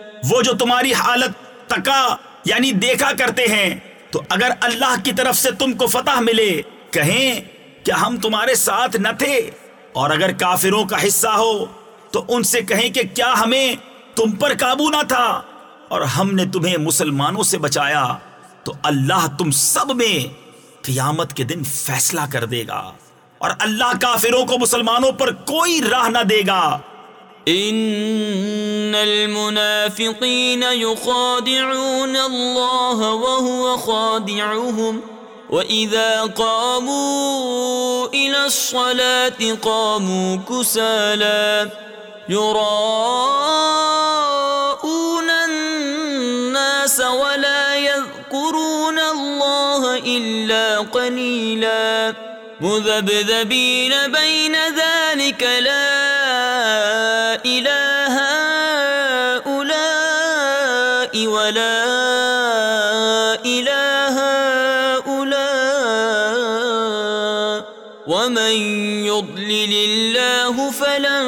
وہ جو تمہاری حالت تکا یعنی دیکھا کرتے ہیں، تو اگر اللہ کی طرف سے تم کو فتح ملے، کہیں کہ ہم تمہارے ساتھ نہ تھے، اور اگر کافروں کا حصہ ہو، تو ان سے کہیں کہ کیا ہمیں تم پر قابو نہ تھا، اور ہم نے تمہیں مسلمانوں سے بچایا، تو اللہ تم سب میں قیامت کے دن فیصلہ کر دے گا، اور اللہ کافروں کو مسلمانوں پر کوئی راہ نہ دے گا۔ ان المنافقین يخادعون اللہ وهو خادعهم وَإِذَا قَامُوا إِلَى الصَّلَاةِ قَامُوا كُسَالًا يُرَاءُونَ الناس ولا يذكرون الله إلا قليلا مذبذبين بين ذلك لا إله هؤلاء ولا إله هؤلاء ومن يضلل الله فلن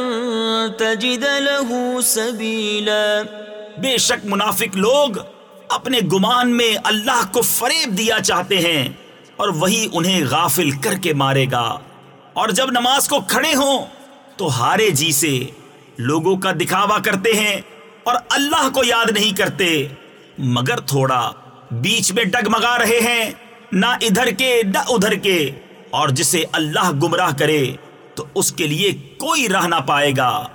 تجد له سبيلا بے شک منافق لوگ اپنے گمان میں اللہ کو فریب دیا چاہتے ہیں اور وہی انہیں غافل کر کے مارے گا اور جب نماز کو کھڑے ہوں تو ہارے جی سے لوگوں کا دکھاوا کرتے ہیں اور اللہ کو یاد نہیں کرتے، مگر تھوڑا بیچ میں ڈگمگا رہے ہیں، نہ ادھر کے، نہ ادھر کے، اور جسے اللہ گمراہ کرے تو اس کے لیے کوئی راہ نہ پائے گا۔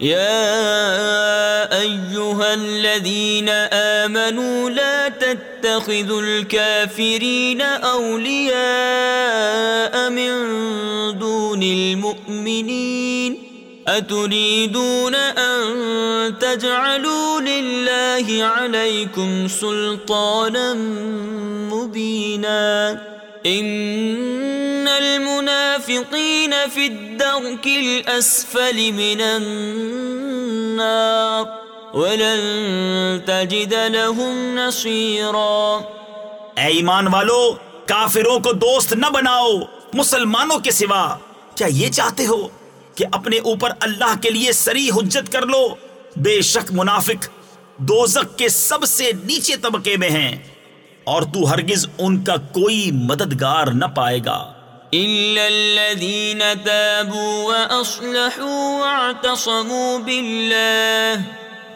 يا أيها الذين آمنوا لا تتخذوا الكافرين أولياء من دون المؤمنين أتريدون أن تجعلوا لله عليكم سلطانا مبينا؟ ان المنافقين في الدرك الاسفل من النار ولن تجد لهم نصيرا. اے ایمان والو، کافروں کو دوست نہ بناؤ، مسلمانوں کے سوا، کیا یہ چاہتے ہو؟ کہ اپنے اوپر اللہ کے لیے سری حجت کر لو۔ بے شک منافق دوزک کے سب سے نیچے طبقے میں ہیں اور تو ہرگز ان کا کوئی مددگار نہ پائے گا۔ إلا الذين تابوا وأصلحوا واعتصموا بالله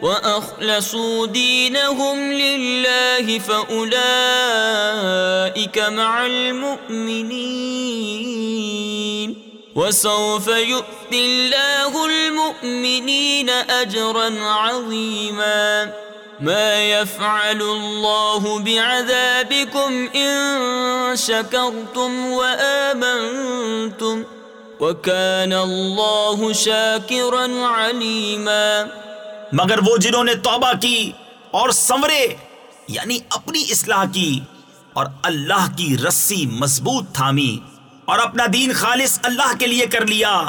وأخلصوا دينهم لله فأولئك مع المؤمنين۔ وسوف يؤتي الله المؤمنين أجرا عظيما. ما يفعل الله بعذابكم إن شكرتم وآمنتم. وكان الله شاكرا عليما. مگر وہ جنہوں نے توبہ کی اور سنورے یعنی اپنی اصلاح کی اور اللہ کی رسی مضبوط تھامی اور اپنا دین خالص اللہ کے لیے کر لیا،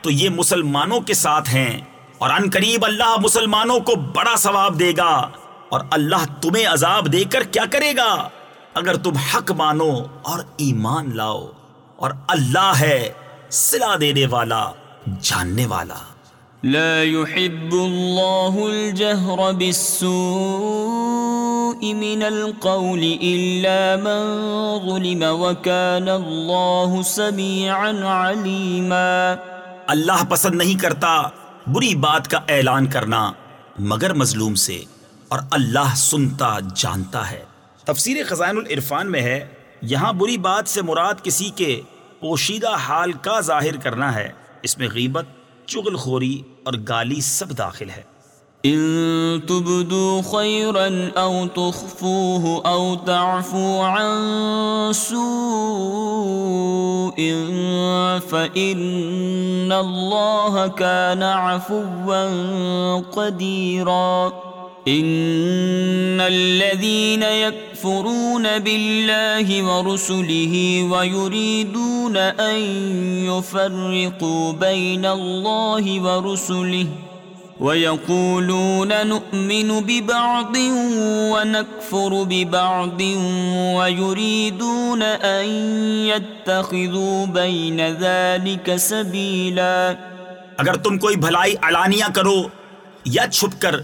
تو یہ مسلمانوں کے ساتھ ہیں۔ اور ان قریب اللہ مسلمانوں کو بڑا ثواب دے گا۔ اور اللہ تمہیں عذاب دے کر کیا کرے گا؟ اگر تم حق مانو اور ایمان لاؤ۔ اور اللہ ہے سلا دینے والا، جاننے والا۔ لا يحب الله الجهر بالسوء. من القول إلا من ظلم وكان الله سميعا عليما. اللہ پسند نہیں کرتا بری بات کا اعلان کرنا، مگر مظلوم سے، اور اللہ سنتا، جانتا ہے۔ تفسیر خزائن العرفان میں ہے، یہاں بری بات سے مراد کسی کے پوشیدہ حال کا ظاہر کرنا ہے۔ اس میں غیبت چغل خوری اور گالی سب داخل ہے۔ ان تبدو خيرا او تخفوه او تعفو عن سوء فإن الله كان عفوا قديرا. ان الذين يكفرون بالله ورسله ويريدون ان يفرقوا بين الله ورسله ويقولون نؤمن ببعض ونكفر ببعض ويريدون ان يتخذوا بين ذلك سبيلا. اگر تم کوئی بھلائی علانیہ کرو یا چھپ کر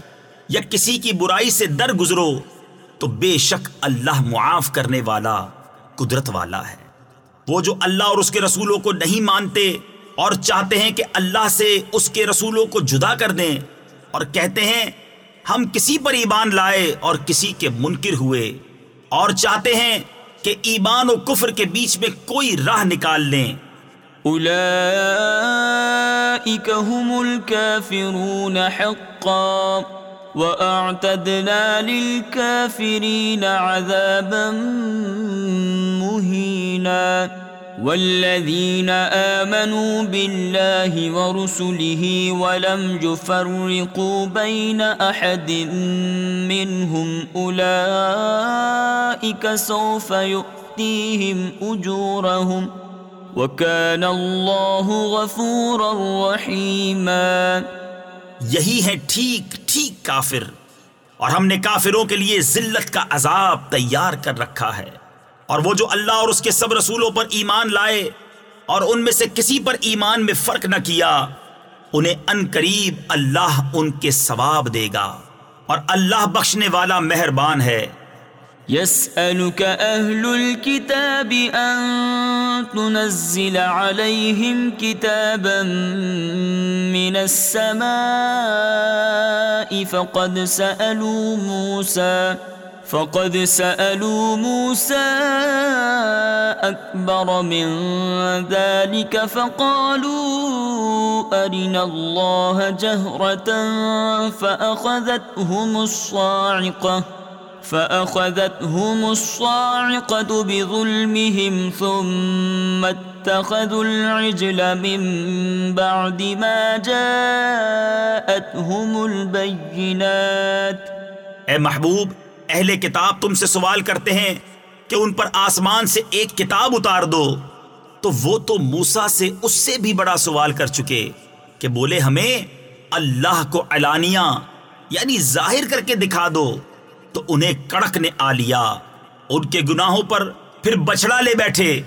یا کسی کی برائی سے در گزرو، تو بے شک اللہ معاف کرنے والا قدرت والا ہے۔ وہ جو اللہ اور اس کے رسولوں کو نہیں مانتے اور چاہتے ہیں کہ اللہ سے اس کے رسولوں کو جدا کر دیں اور کہتے ہیں، ہم کسی پر ایمان لائے اور کسی کے منکر ہوئے۔ اور چاہتے ہیں کہ ایمان و کفر کے بیچ میں کوئی راہ نکال لیں۔ حقا وَأَعْتَدْنَا لِلْكَافِرِينَ عَذَابًا مُهِينًا والذين آمنوا بالله ورسله ولم يفرقوا بين أحد منهم أولئك سوف يؤتيهم أجورهم وكان الله غفورا رحيما یہی ہے ٹھیک ٹھیک کافر اور ہم نے کافروں کے لیے ذلت کا عذاب تیار کر رکھا ہے۔ اور وہ جو اللہ اور اس کے سب رسولوں پر ایمان لائے اور ان میں سے کسی پر ایمان میں فرق نہ کیا، انہیں ان قریب اللہ ان کے ثواب دے گا۔ اور اللہ بخشنے والا مہربان ہے۔ يسألك أهل الكتاب أن تنزل عليهم كتابا من السماء فقد سألوا موسى فقد سألوا موسى أكبر من ذلك فقالوا أرنا الله جهرة فأخذتهم الصاعقة فأخذتهم الصاعقة بظلمهم ثم اتخذوا العجل من بعد ما جاءتهم البينات اے محبوب اہل کتاب تم سے سوال کرتے ہیں کہ ان پر آسمان سے ایک کتاب اتار دو۔ تو وہ تو موسا سے اس سے بھی بڑا سوال کر چکے کہ بولے ہمیں، اللہ کو علانیہ یعنی ظاہر کر کے دکھا دو۔ تو انہیں کڑک نے آ لیا۔ ان کے گناہوں پر پھر بچڑا لے بیٹھے۔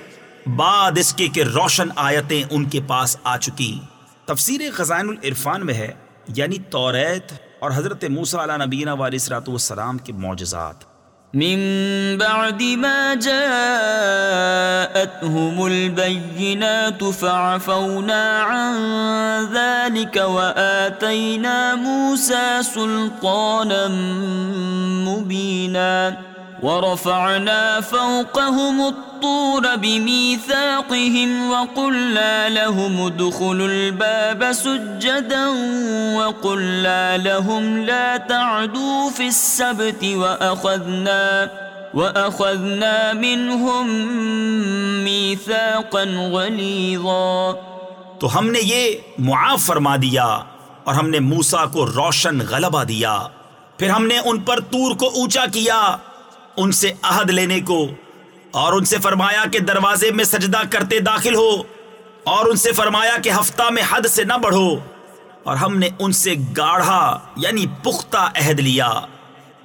بعد اس کے کہ روشن آیتیں ان کے پاس آ چکی۔ تفسیر خزائن العرفان میں ہے یعنی توریت اور حضرت موسیٰ علیہ نبینا والی صلاحت والسلام کے معجزات۔ من بعد ما جاءتهم البينات فعفونا عن ذلك وآتينا موسى سلطانا مبينا ورفعنا فوقهم الطور بميثاقهم وقلنا لهم ادخلوا الباب سجدا وقلنا لهم لا تعدوا في السبت وأخذنا وأخذنا منهم ميثاقا غليظا تو ہم نے یہ معاف فرما دیا اور ہم نے موسا کو روشن غلبہ دیا۔ پھر ہم نے ان پر تور کو اونچا کیا، ان سے عہد لینے کو اور ان سے فرمایا کہ دروازے میں سجدہ کرتے داخل ہو اور ان سے فرمایا کہ ہفتہ میں حد سے نہ بڑھو اور ہم نے ان سے گاڑھا یعنی پختہ عہد لیا۔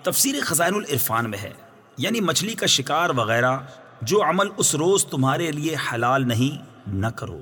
تفسیر خزائن العرفان میں ہے یعنی مچھلی کا شکار وغیرہ جو عمل اس روز تمہارے لیے حلال نہیں، نہ کرو۔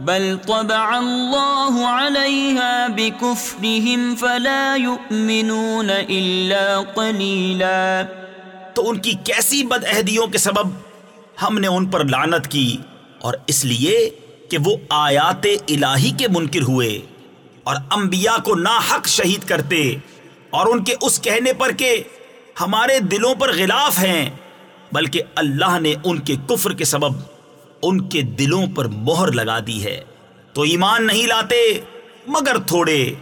بل طبع الله عليها بكفرهم فلا يؤمنون الا قليلا. تو ان کی کیسی بد عہدیوں کے سبب ہم نے ان پر لعنت کی اور اس لیے کہ وہ آیات الہی کے منکر ہوئے اور انبیاء کو ناحق شہید کرتے اور ان کے اس کہنے پر کہ ہمارے دلوں پر غلاف ہیں، بلکہ اللہ نے ان کے کفر کے سبب ان کے دلوں پر مہر لگا دی ہے۔ تو ایمان نہیں لاتے، مگر تھوڑے۔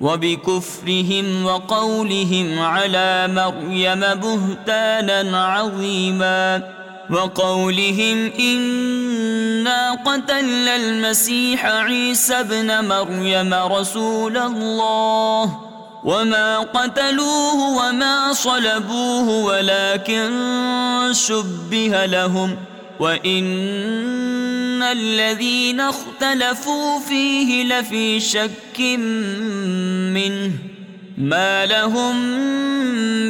وبكفرهم وقولهم على مريم بهتانا عظيما وقولهم إنا قتلنا المسيح عيسى ابن مريم رسول الله وما قتلوه وما صلبوه ولكن شبه لهم وَإِنَّ الَّذِينَ اخْتَلَفُوا فِيهِ لَفِي شَكٍّ مِّنْهِ مَا لَهُمْ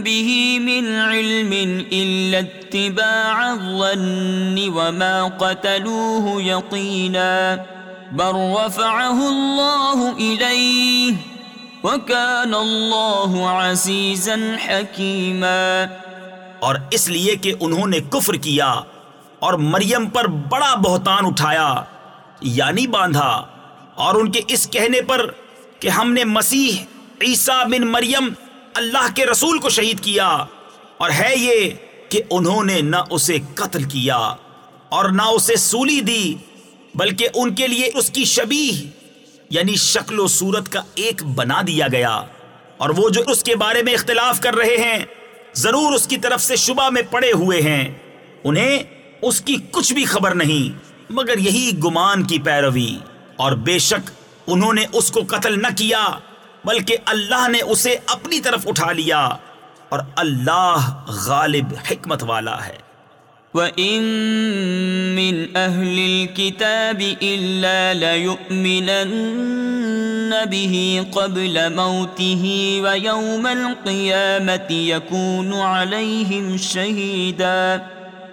بِهِ مِنْ عِلْمٍ إِلَّا اتِّبَاعَ الظَّنِّ وَمَا قَتَلُوهُ يَقِينًا بَلْ رَفَعَهُ اللَّهُ إِلَيْهِ وَكَانَ اللَّهُ عَزِيزًا حَكِيمًا اور اس لیے کہ انہوں نے کفر کیا اور مریم پر بڑا بہتان اٹھایا یعنی باندھا، اور ان کے اس کہنے پر کہ ہم نے مسیح عیسیٰ بن مریم اللہ کے رسول کو شہید کیا، اور ہے یہ کہ انہوں نے نہ اسے قتل کیا اور نہ اسے سولی دی، بلکہ ان کے لیے اس کی شبیہ یعنی شکل و صورت کا ایک بنا دیا گیا۔ اور وہ جو اس کے بارے میں اختلاف کر رہے ہیں، ضرور اس کی طرف سے شبہ میں پڑے ہوئے ہیں۔ انہیں اس کی کچھ بھی خبر نہیں، مگر یہی گمان کی پیروی۔ اور بے شک انہوں نے اس کو قتل نہ کیا، بلکہ اللہ نے اسے اپنی طرف اٹھا لیا۔ اور اللہ غالب حکمت والا ہے۔ وَإِن مِّنْ أَهْلِ الْكِتَابِ إِلَّا لَيُؤْمِنَنَّ بِهِ قَبْلَ مَوْتِهِ وَيَوْمَ الْقِيَامَةِ يَكُونُ عَلَيْهِمْ شَهِيدًا۔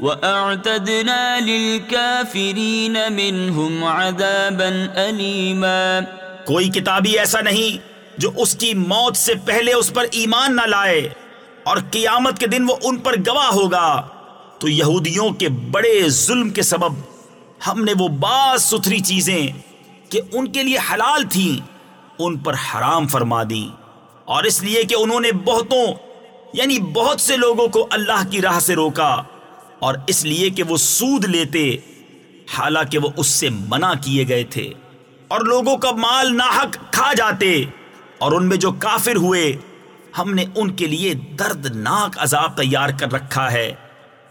وَأَعْتَدْنَا لِلْكَافِرِينَ مِنْهُمْ عَذَابًا أَلِيمًا کوئی کتابی ایسا نہیں جو اس کی موت سے پہلے اس پر ایمان نہ لائے اور قیامت کے دن وہ ان پر گواہ ہوگا۔ تو یہودیوں کے بڑے ظلم کے سبب ہم نے وہ بعض ستھری چیزیں کہ ان کے لیے حلال تھیں، ان پر حرام فرما دی اور اس لیے کہ انہوں نے بہتوں یعنی بہت سے لوگوں کو اللہ کی راہ سے روکا۔ اور اس لیے کہ وہ سود لیتے، حالانکہ وہ اس سے منع کیے گئے تھے۔ اور لوگوں کا مال ناحق کھا جاتے، اور ان میں جو کافر ہوئے، ہم نے ان کے لیے دردناک عذاب تیار کر رکھا ہے۔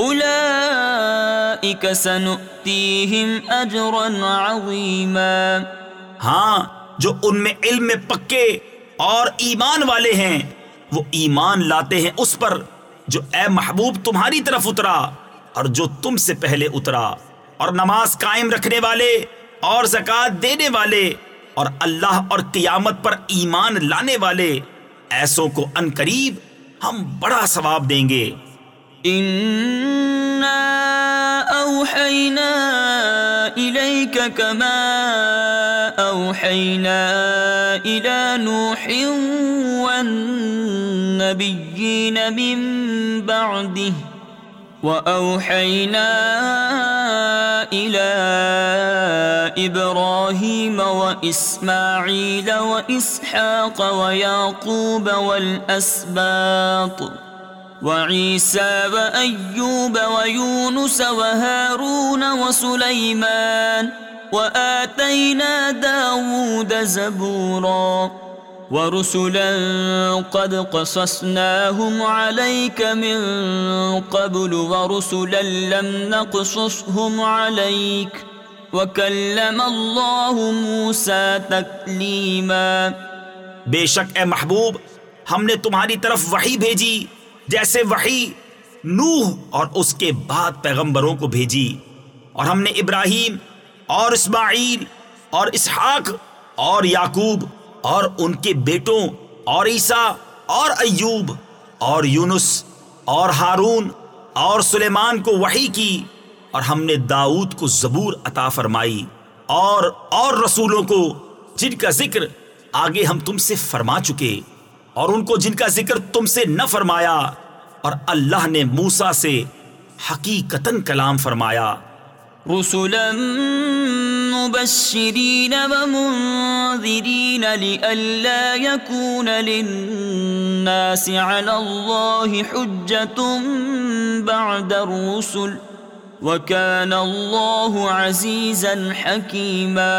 أولئك سنؤتيهم أجرا عظيما ہاں جو ان میں علم میں پکے اور ایمان والے ہیں، وہ ایمان لاتے ہیں اس پر جو اے محبوب تمہاری طرف اترا اور جو تم سے پہلے اترا اور نماز قائم رکھنے والے اور زکات دینے والے اور اللہ اور قیامت پر ایمان لانے والے، ایسوں کو ان قریب ہم بڑا ثواب دیں گے۔ اوحینا الیک کما اوحینا الى نوح والنبیین من بعده وأوحينا إلى إبراهيم وإسماعيل وإسحاق ويعقوب والأسباط وعيسى وأيوب ويونس وهارون وسليمان وآتينا داود زبوراً ورسلا قد قصصناهم عليك من قبل ورسلا لم نقصصهم عليك وكلم الله موسى تكليما بے شک اے محبوب، ہم نے تمہاری طرف وحی بھیجی۔ جیسے وحی نوح اور اس کے بعد پیغمبروں کو بھیجی۔ اور ہم نے ابراہیم اور اسماعیل اور اسحاق اور یعقوب اور ان کے بیٹوں اور عیسیٰ اور ایوب اور یونس اور ہارون اور سلیمان کو وحی کی اور ہم نے داؤد کو زبور عطا فرمائی۔ اور اور رسولوں کو جن کا ذکر آگے ہم تم سے فرما چکے۔ اور ان کو جن کا ذکر تم سے نہ فرمایا، اور اللہ نے موسا سے حقیقتاً کلام فرمایا۔ رسلا مبشرين ومنذرين لئلا يكون للناس على الله حجة بعد الرسل وكان الله عزيزا حكيما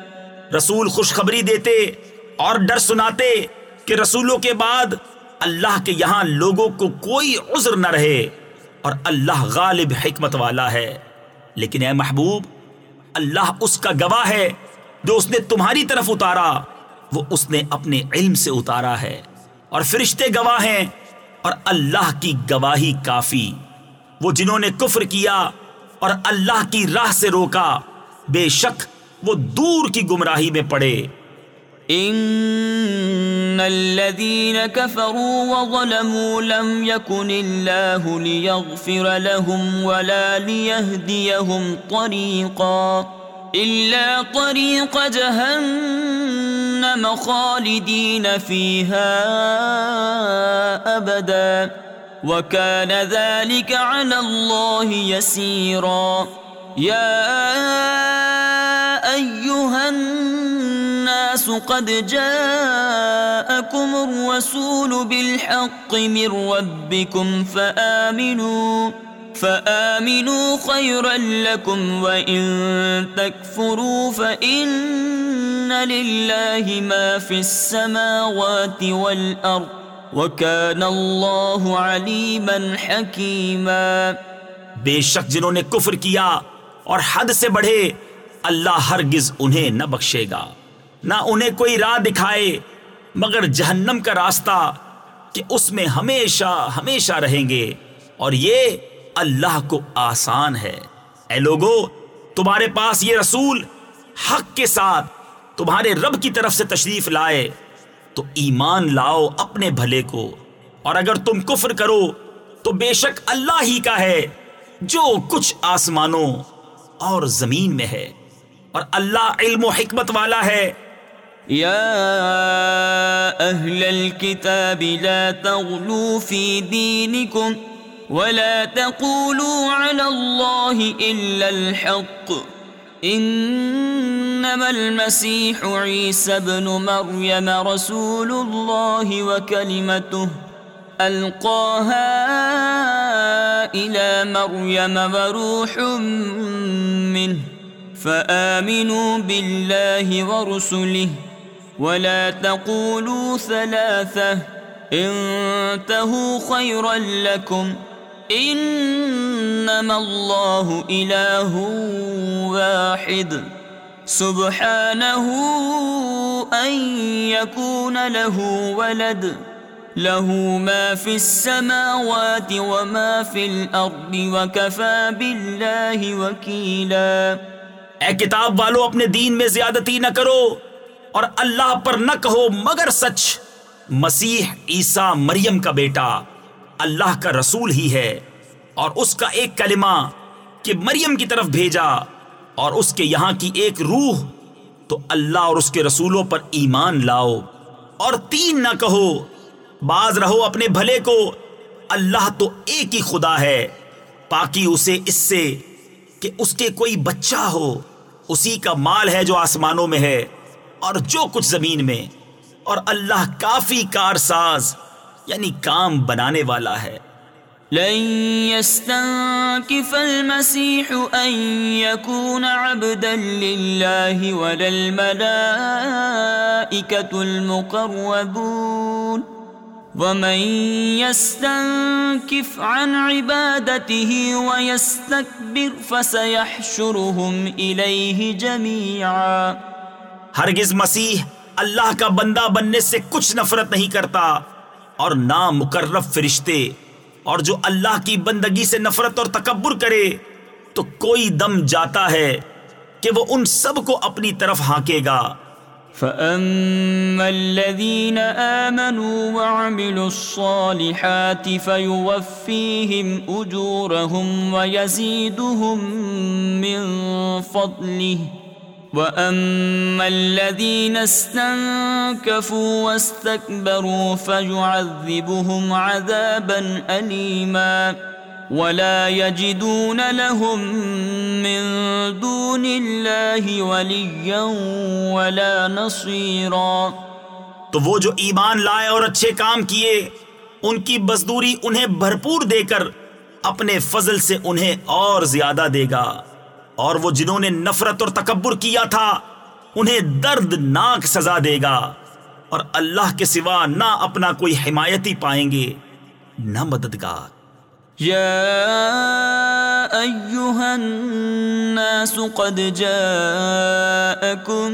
رسول خوشخبری دیتے اور ڈر سناتے کہ رسولوں کے بعد اللہ کے یہاں لوگوں کو کوئی عذر نہ رہے اور اللہ غالب حکمت والا ہے۔ لیکن اے محبوب، اللہ اس کا گواہ ہے جو اس نے تمہاری طرف اتارا۔ وہ اس نے اپنے علم سے اتارا ہے اور فرشتے گواہ ہیں اور اللہ کی گواہی کافی۔ وہ جنہوں نے کفر کیا اور اللہ کی راہ سے روکا، بے شک وہ دور کی گمراہی میں پڑے۔ ان الذين كفروا وظلموا لم يكن الله ليغفر لهم ولا ليهديهم طريقا الا طريق جهنم خالدين فيها ابدا وكان ذلك على الله يسيرا يا ايها الناس قد جاءكم الرسول بالحق من ربكم فآمنوا فآمنوا خيرا لكم وإن تكفروا فإن لله ما في السماوات والأرض، وكان الله عليما حكيما. بے شک جنہوں نے کفر کیا اور حد سے بڑھے، اللہ ہرگز انہیں نہ بخشے گا، نہ انہیں کوئی راہ دکھائے، مگر جہنم کا راستہ کہ اس میں ہمیشہ ہمیشہ رہیں گے۔ اور یہ اللہ کو آسان ہے۔ اے لوگو، تمہارے پاس یہ رسول حق کے ساتھ تمہارے رب کی طرف سے تشریف لائے، تو ایمان لاؤ اپنے بھلے کو۔ اور اگر تم کفر کرو، تو بے شک اللہ ہی کا ہے، جو کچھ آسمانوں اور زمین میں ہے اور اللہ علم و حکمت والا ہے۔ يا أهل الكتاب لا تغلوا في دينكم ولا تقولوا على الله إلا الحق۔ إنما المسيح عيسى بن مريم رسول الله وكلمته ألقاها إلى مريم وروح منه فآمنوا بالله ورسله ولا تقولوا ثلاثة انتهوا خيرا لكم انما الله اله واحد سبحانه ان يكون له ولد له ما في السماوات وما في الارض وكفى بالله وكيلا۔ اے کتاب والو، اپنے دین میں زیادتی نہ کرو اور اللہ پر نہ کہو مگر سچ۔ مسیح عیسیٰ مریم کا بیٹا اللہ کا رسول ہی ہے اور اس کا ایک کلمہ کہ مریم کی طرف بھیجا اور اس کے یہاں کی ایک روح، تو اللہ اور اس کے رسولوں پر ایمان لاؤ۔ اور تین نہ کہو باز رہو اپنے بھلے کو۔ اللہ تو ایک ہی خدا ہے۔ پاکی اسے اس سے کہ اس کے کوئی بچہ ہو، اسی کا مال ہے جو آسمانوں میں ہے اور جو کچھ زمین میں۔ اور اللہ کافی کارساز یعنی کام بنانے والا ہے۔ لن يستنكف المسيح أن يكون عبدا لله ولا الملائكة المقربون. ومن يستنكف عن عبادته ويستكبر فسيحشرهم إليه جميعا ہرگز مسیح اللہ کا بندہ بننے سے کچھ نفرت نہیں کرتا اور نہ مقرب فرشتے اور جو اللہ کی بندگی سے نفرت اور تکبر کرے تو کوئی دم جاتا ہے کہ وہ ان سب کو اپنی طرف ہانکے گا۔ فَأَمَّا الَّذِينَ آمَنُوا وَعَمِلُوا الصَّالِحَاتِ فَيُوَفِّيهِمْ أُجُورَهُمْ وَيَزِيدُهُمْ مِنْ فَضْلِهِ وَأَمَّا الَّذِينَ اسْتَنكَفُوا وَاسْتَكْبَرُوا فَيُعَذِّبُهُمْ عَذَابًا أَلِيمًا وَلَا يَجِدُونَ لَهُم مِّن دُونِ اللَّهِ وَلِيًّا وَلَا نَصِيرًا تو وہ جو ایمان لائے اور اچھے کام کیے، ان کی بزدوری انہیں بھرپور دے کر اپنے فضل سے انہیں اور زیادہ دے گا۔ اور وہ جنہوں نے نفرت اور تکبر کیا تھا، انہیں دردناک سزا دے گا۔ اور اللہ کے سوا نہ اپنا کوئی حمایتی پائیں گے، نہ مددگار۔ يا أيها الناس قد جاءكم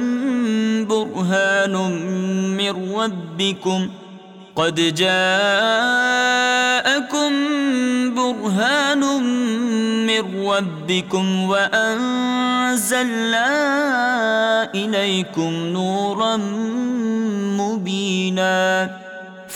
برهان من ربكم قد جاءكم برهان من ربكم وأنزلنا إليكم نورا مبينا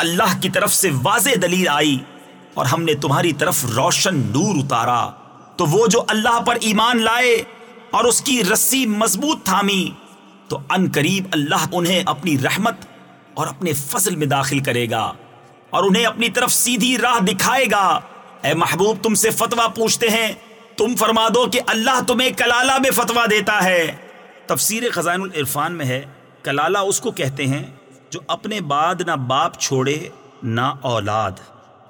اللہ کی طرف سے واضح دلیل آئی اور ہم نے تمہاری طرف روشن نور اتارا۔ تو وہ جو اللہ پر ایمان لائے اور اس کی رسی مضبوط تھامی، تو ان قریب اللہ انہیں اپنی رحمت اور اپنے فضل میں داخل کرے گا اور انہیں اپنی طرف سیدھی راہ دکھائے گا۔ اے محبوب، تم سے فتوا پوچھتے ہیں، تم فرما دو کہ اللہ تمہیں کلالہ میں فتوا دیتا ہے۔ تفسیر خزان العرفان میں ہے، کلالہ اس کو کہتے ہیں جو اپنے بعد نہ باپ چھوڑے، نہ اولاد۔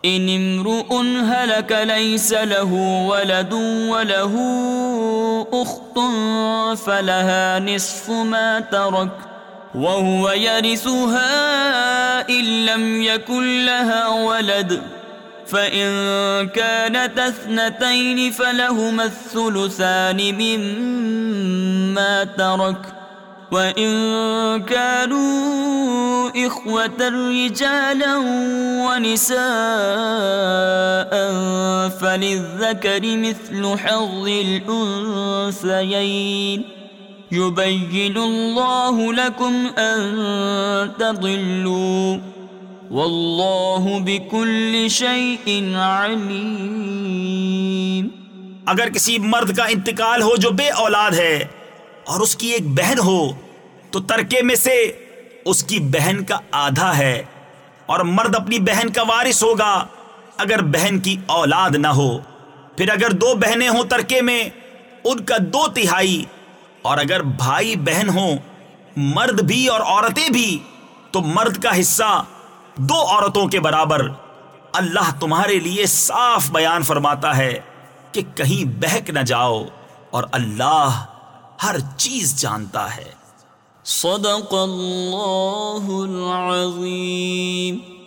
ان امرؤ هلك ليس له ولد وله اخت فلها نصف ما ترك وهو يرثها إن لم يكن لها ولد فإن كانت اثنتين فلهما الثلثان مما ترك وإن كانوا إخوة رجالا ونساء بكل شيء عليم اگر کسی مرد کا انتقال ہو جو بے اولاد ہے اور اس کی ایک بہن ہو، تو ترکے میں سے اس کی بہن کا آدھا ہے اور مرد اپنی بہن کا وارث ہوگا۔ اگر بہن کی اولاد نہ ہو، پھر اگر دو بہنیں ہوں ترکے میں، ان کا دو تہائی۔ اور اگر بھائی بہن ہوں، مرد بھی اور عورتیں بھی، تو مرد کا حصہ دو عورتوں کے برابر۔ اللہ تمہارے لیے صاف بیان فرماتا ہے کہ کہیں بہک نہ جاؤ اور اللہ ہر چیز جانتا ہے۔ صدق اللہ العظیم۔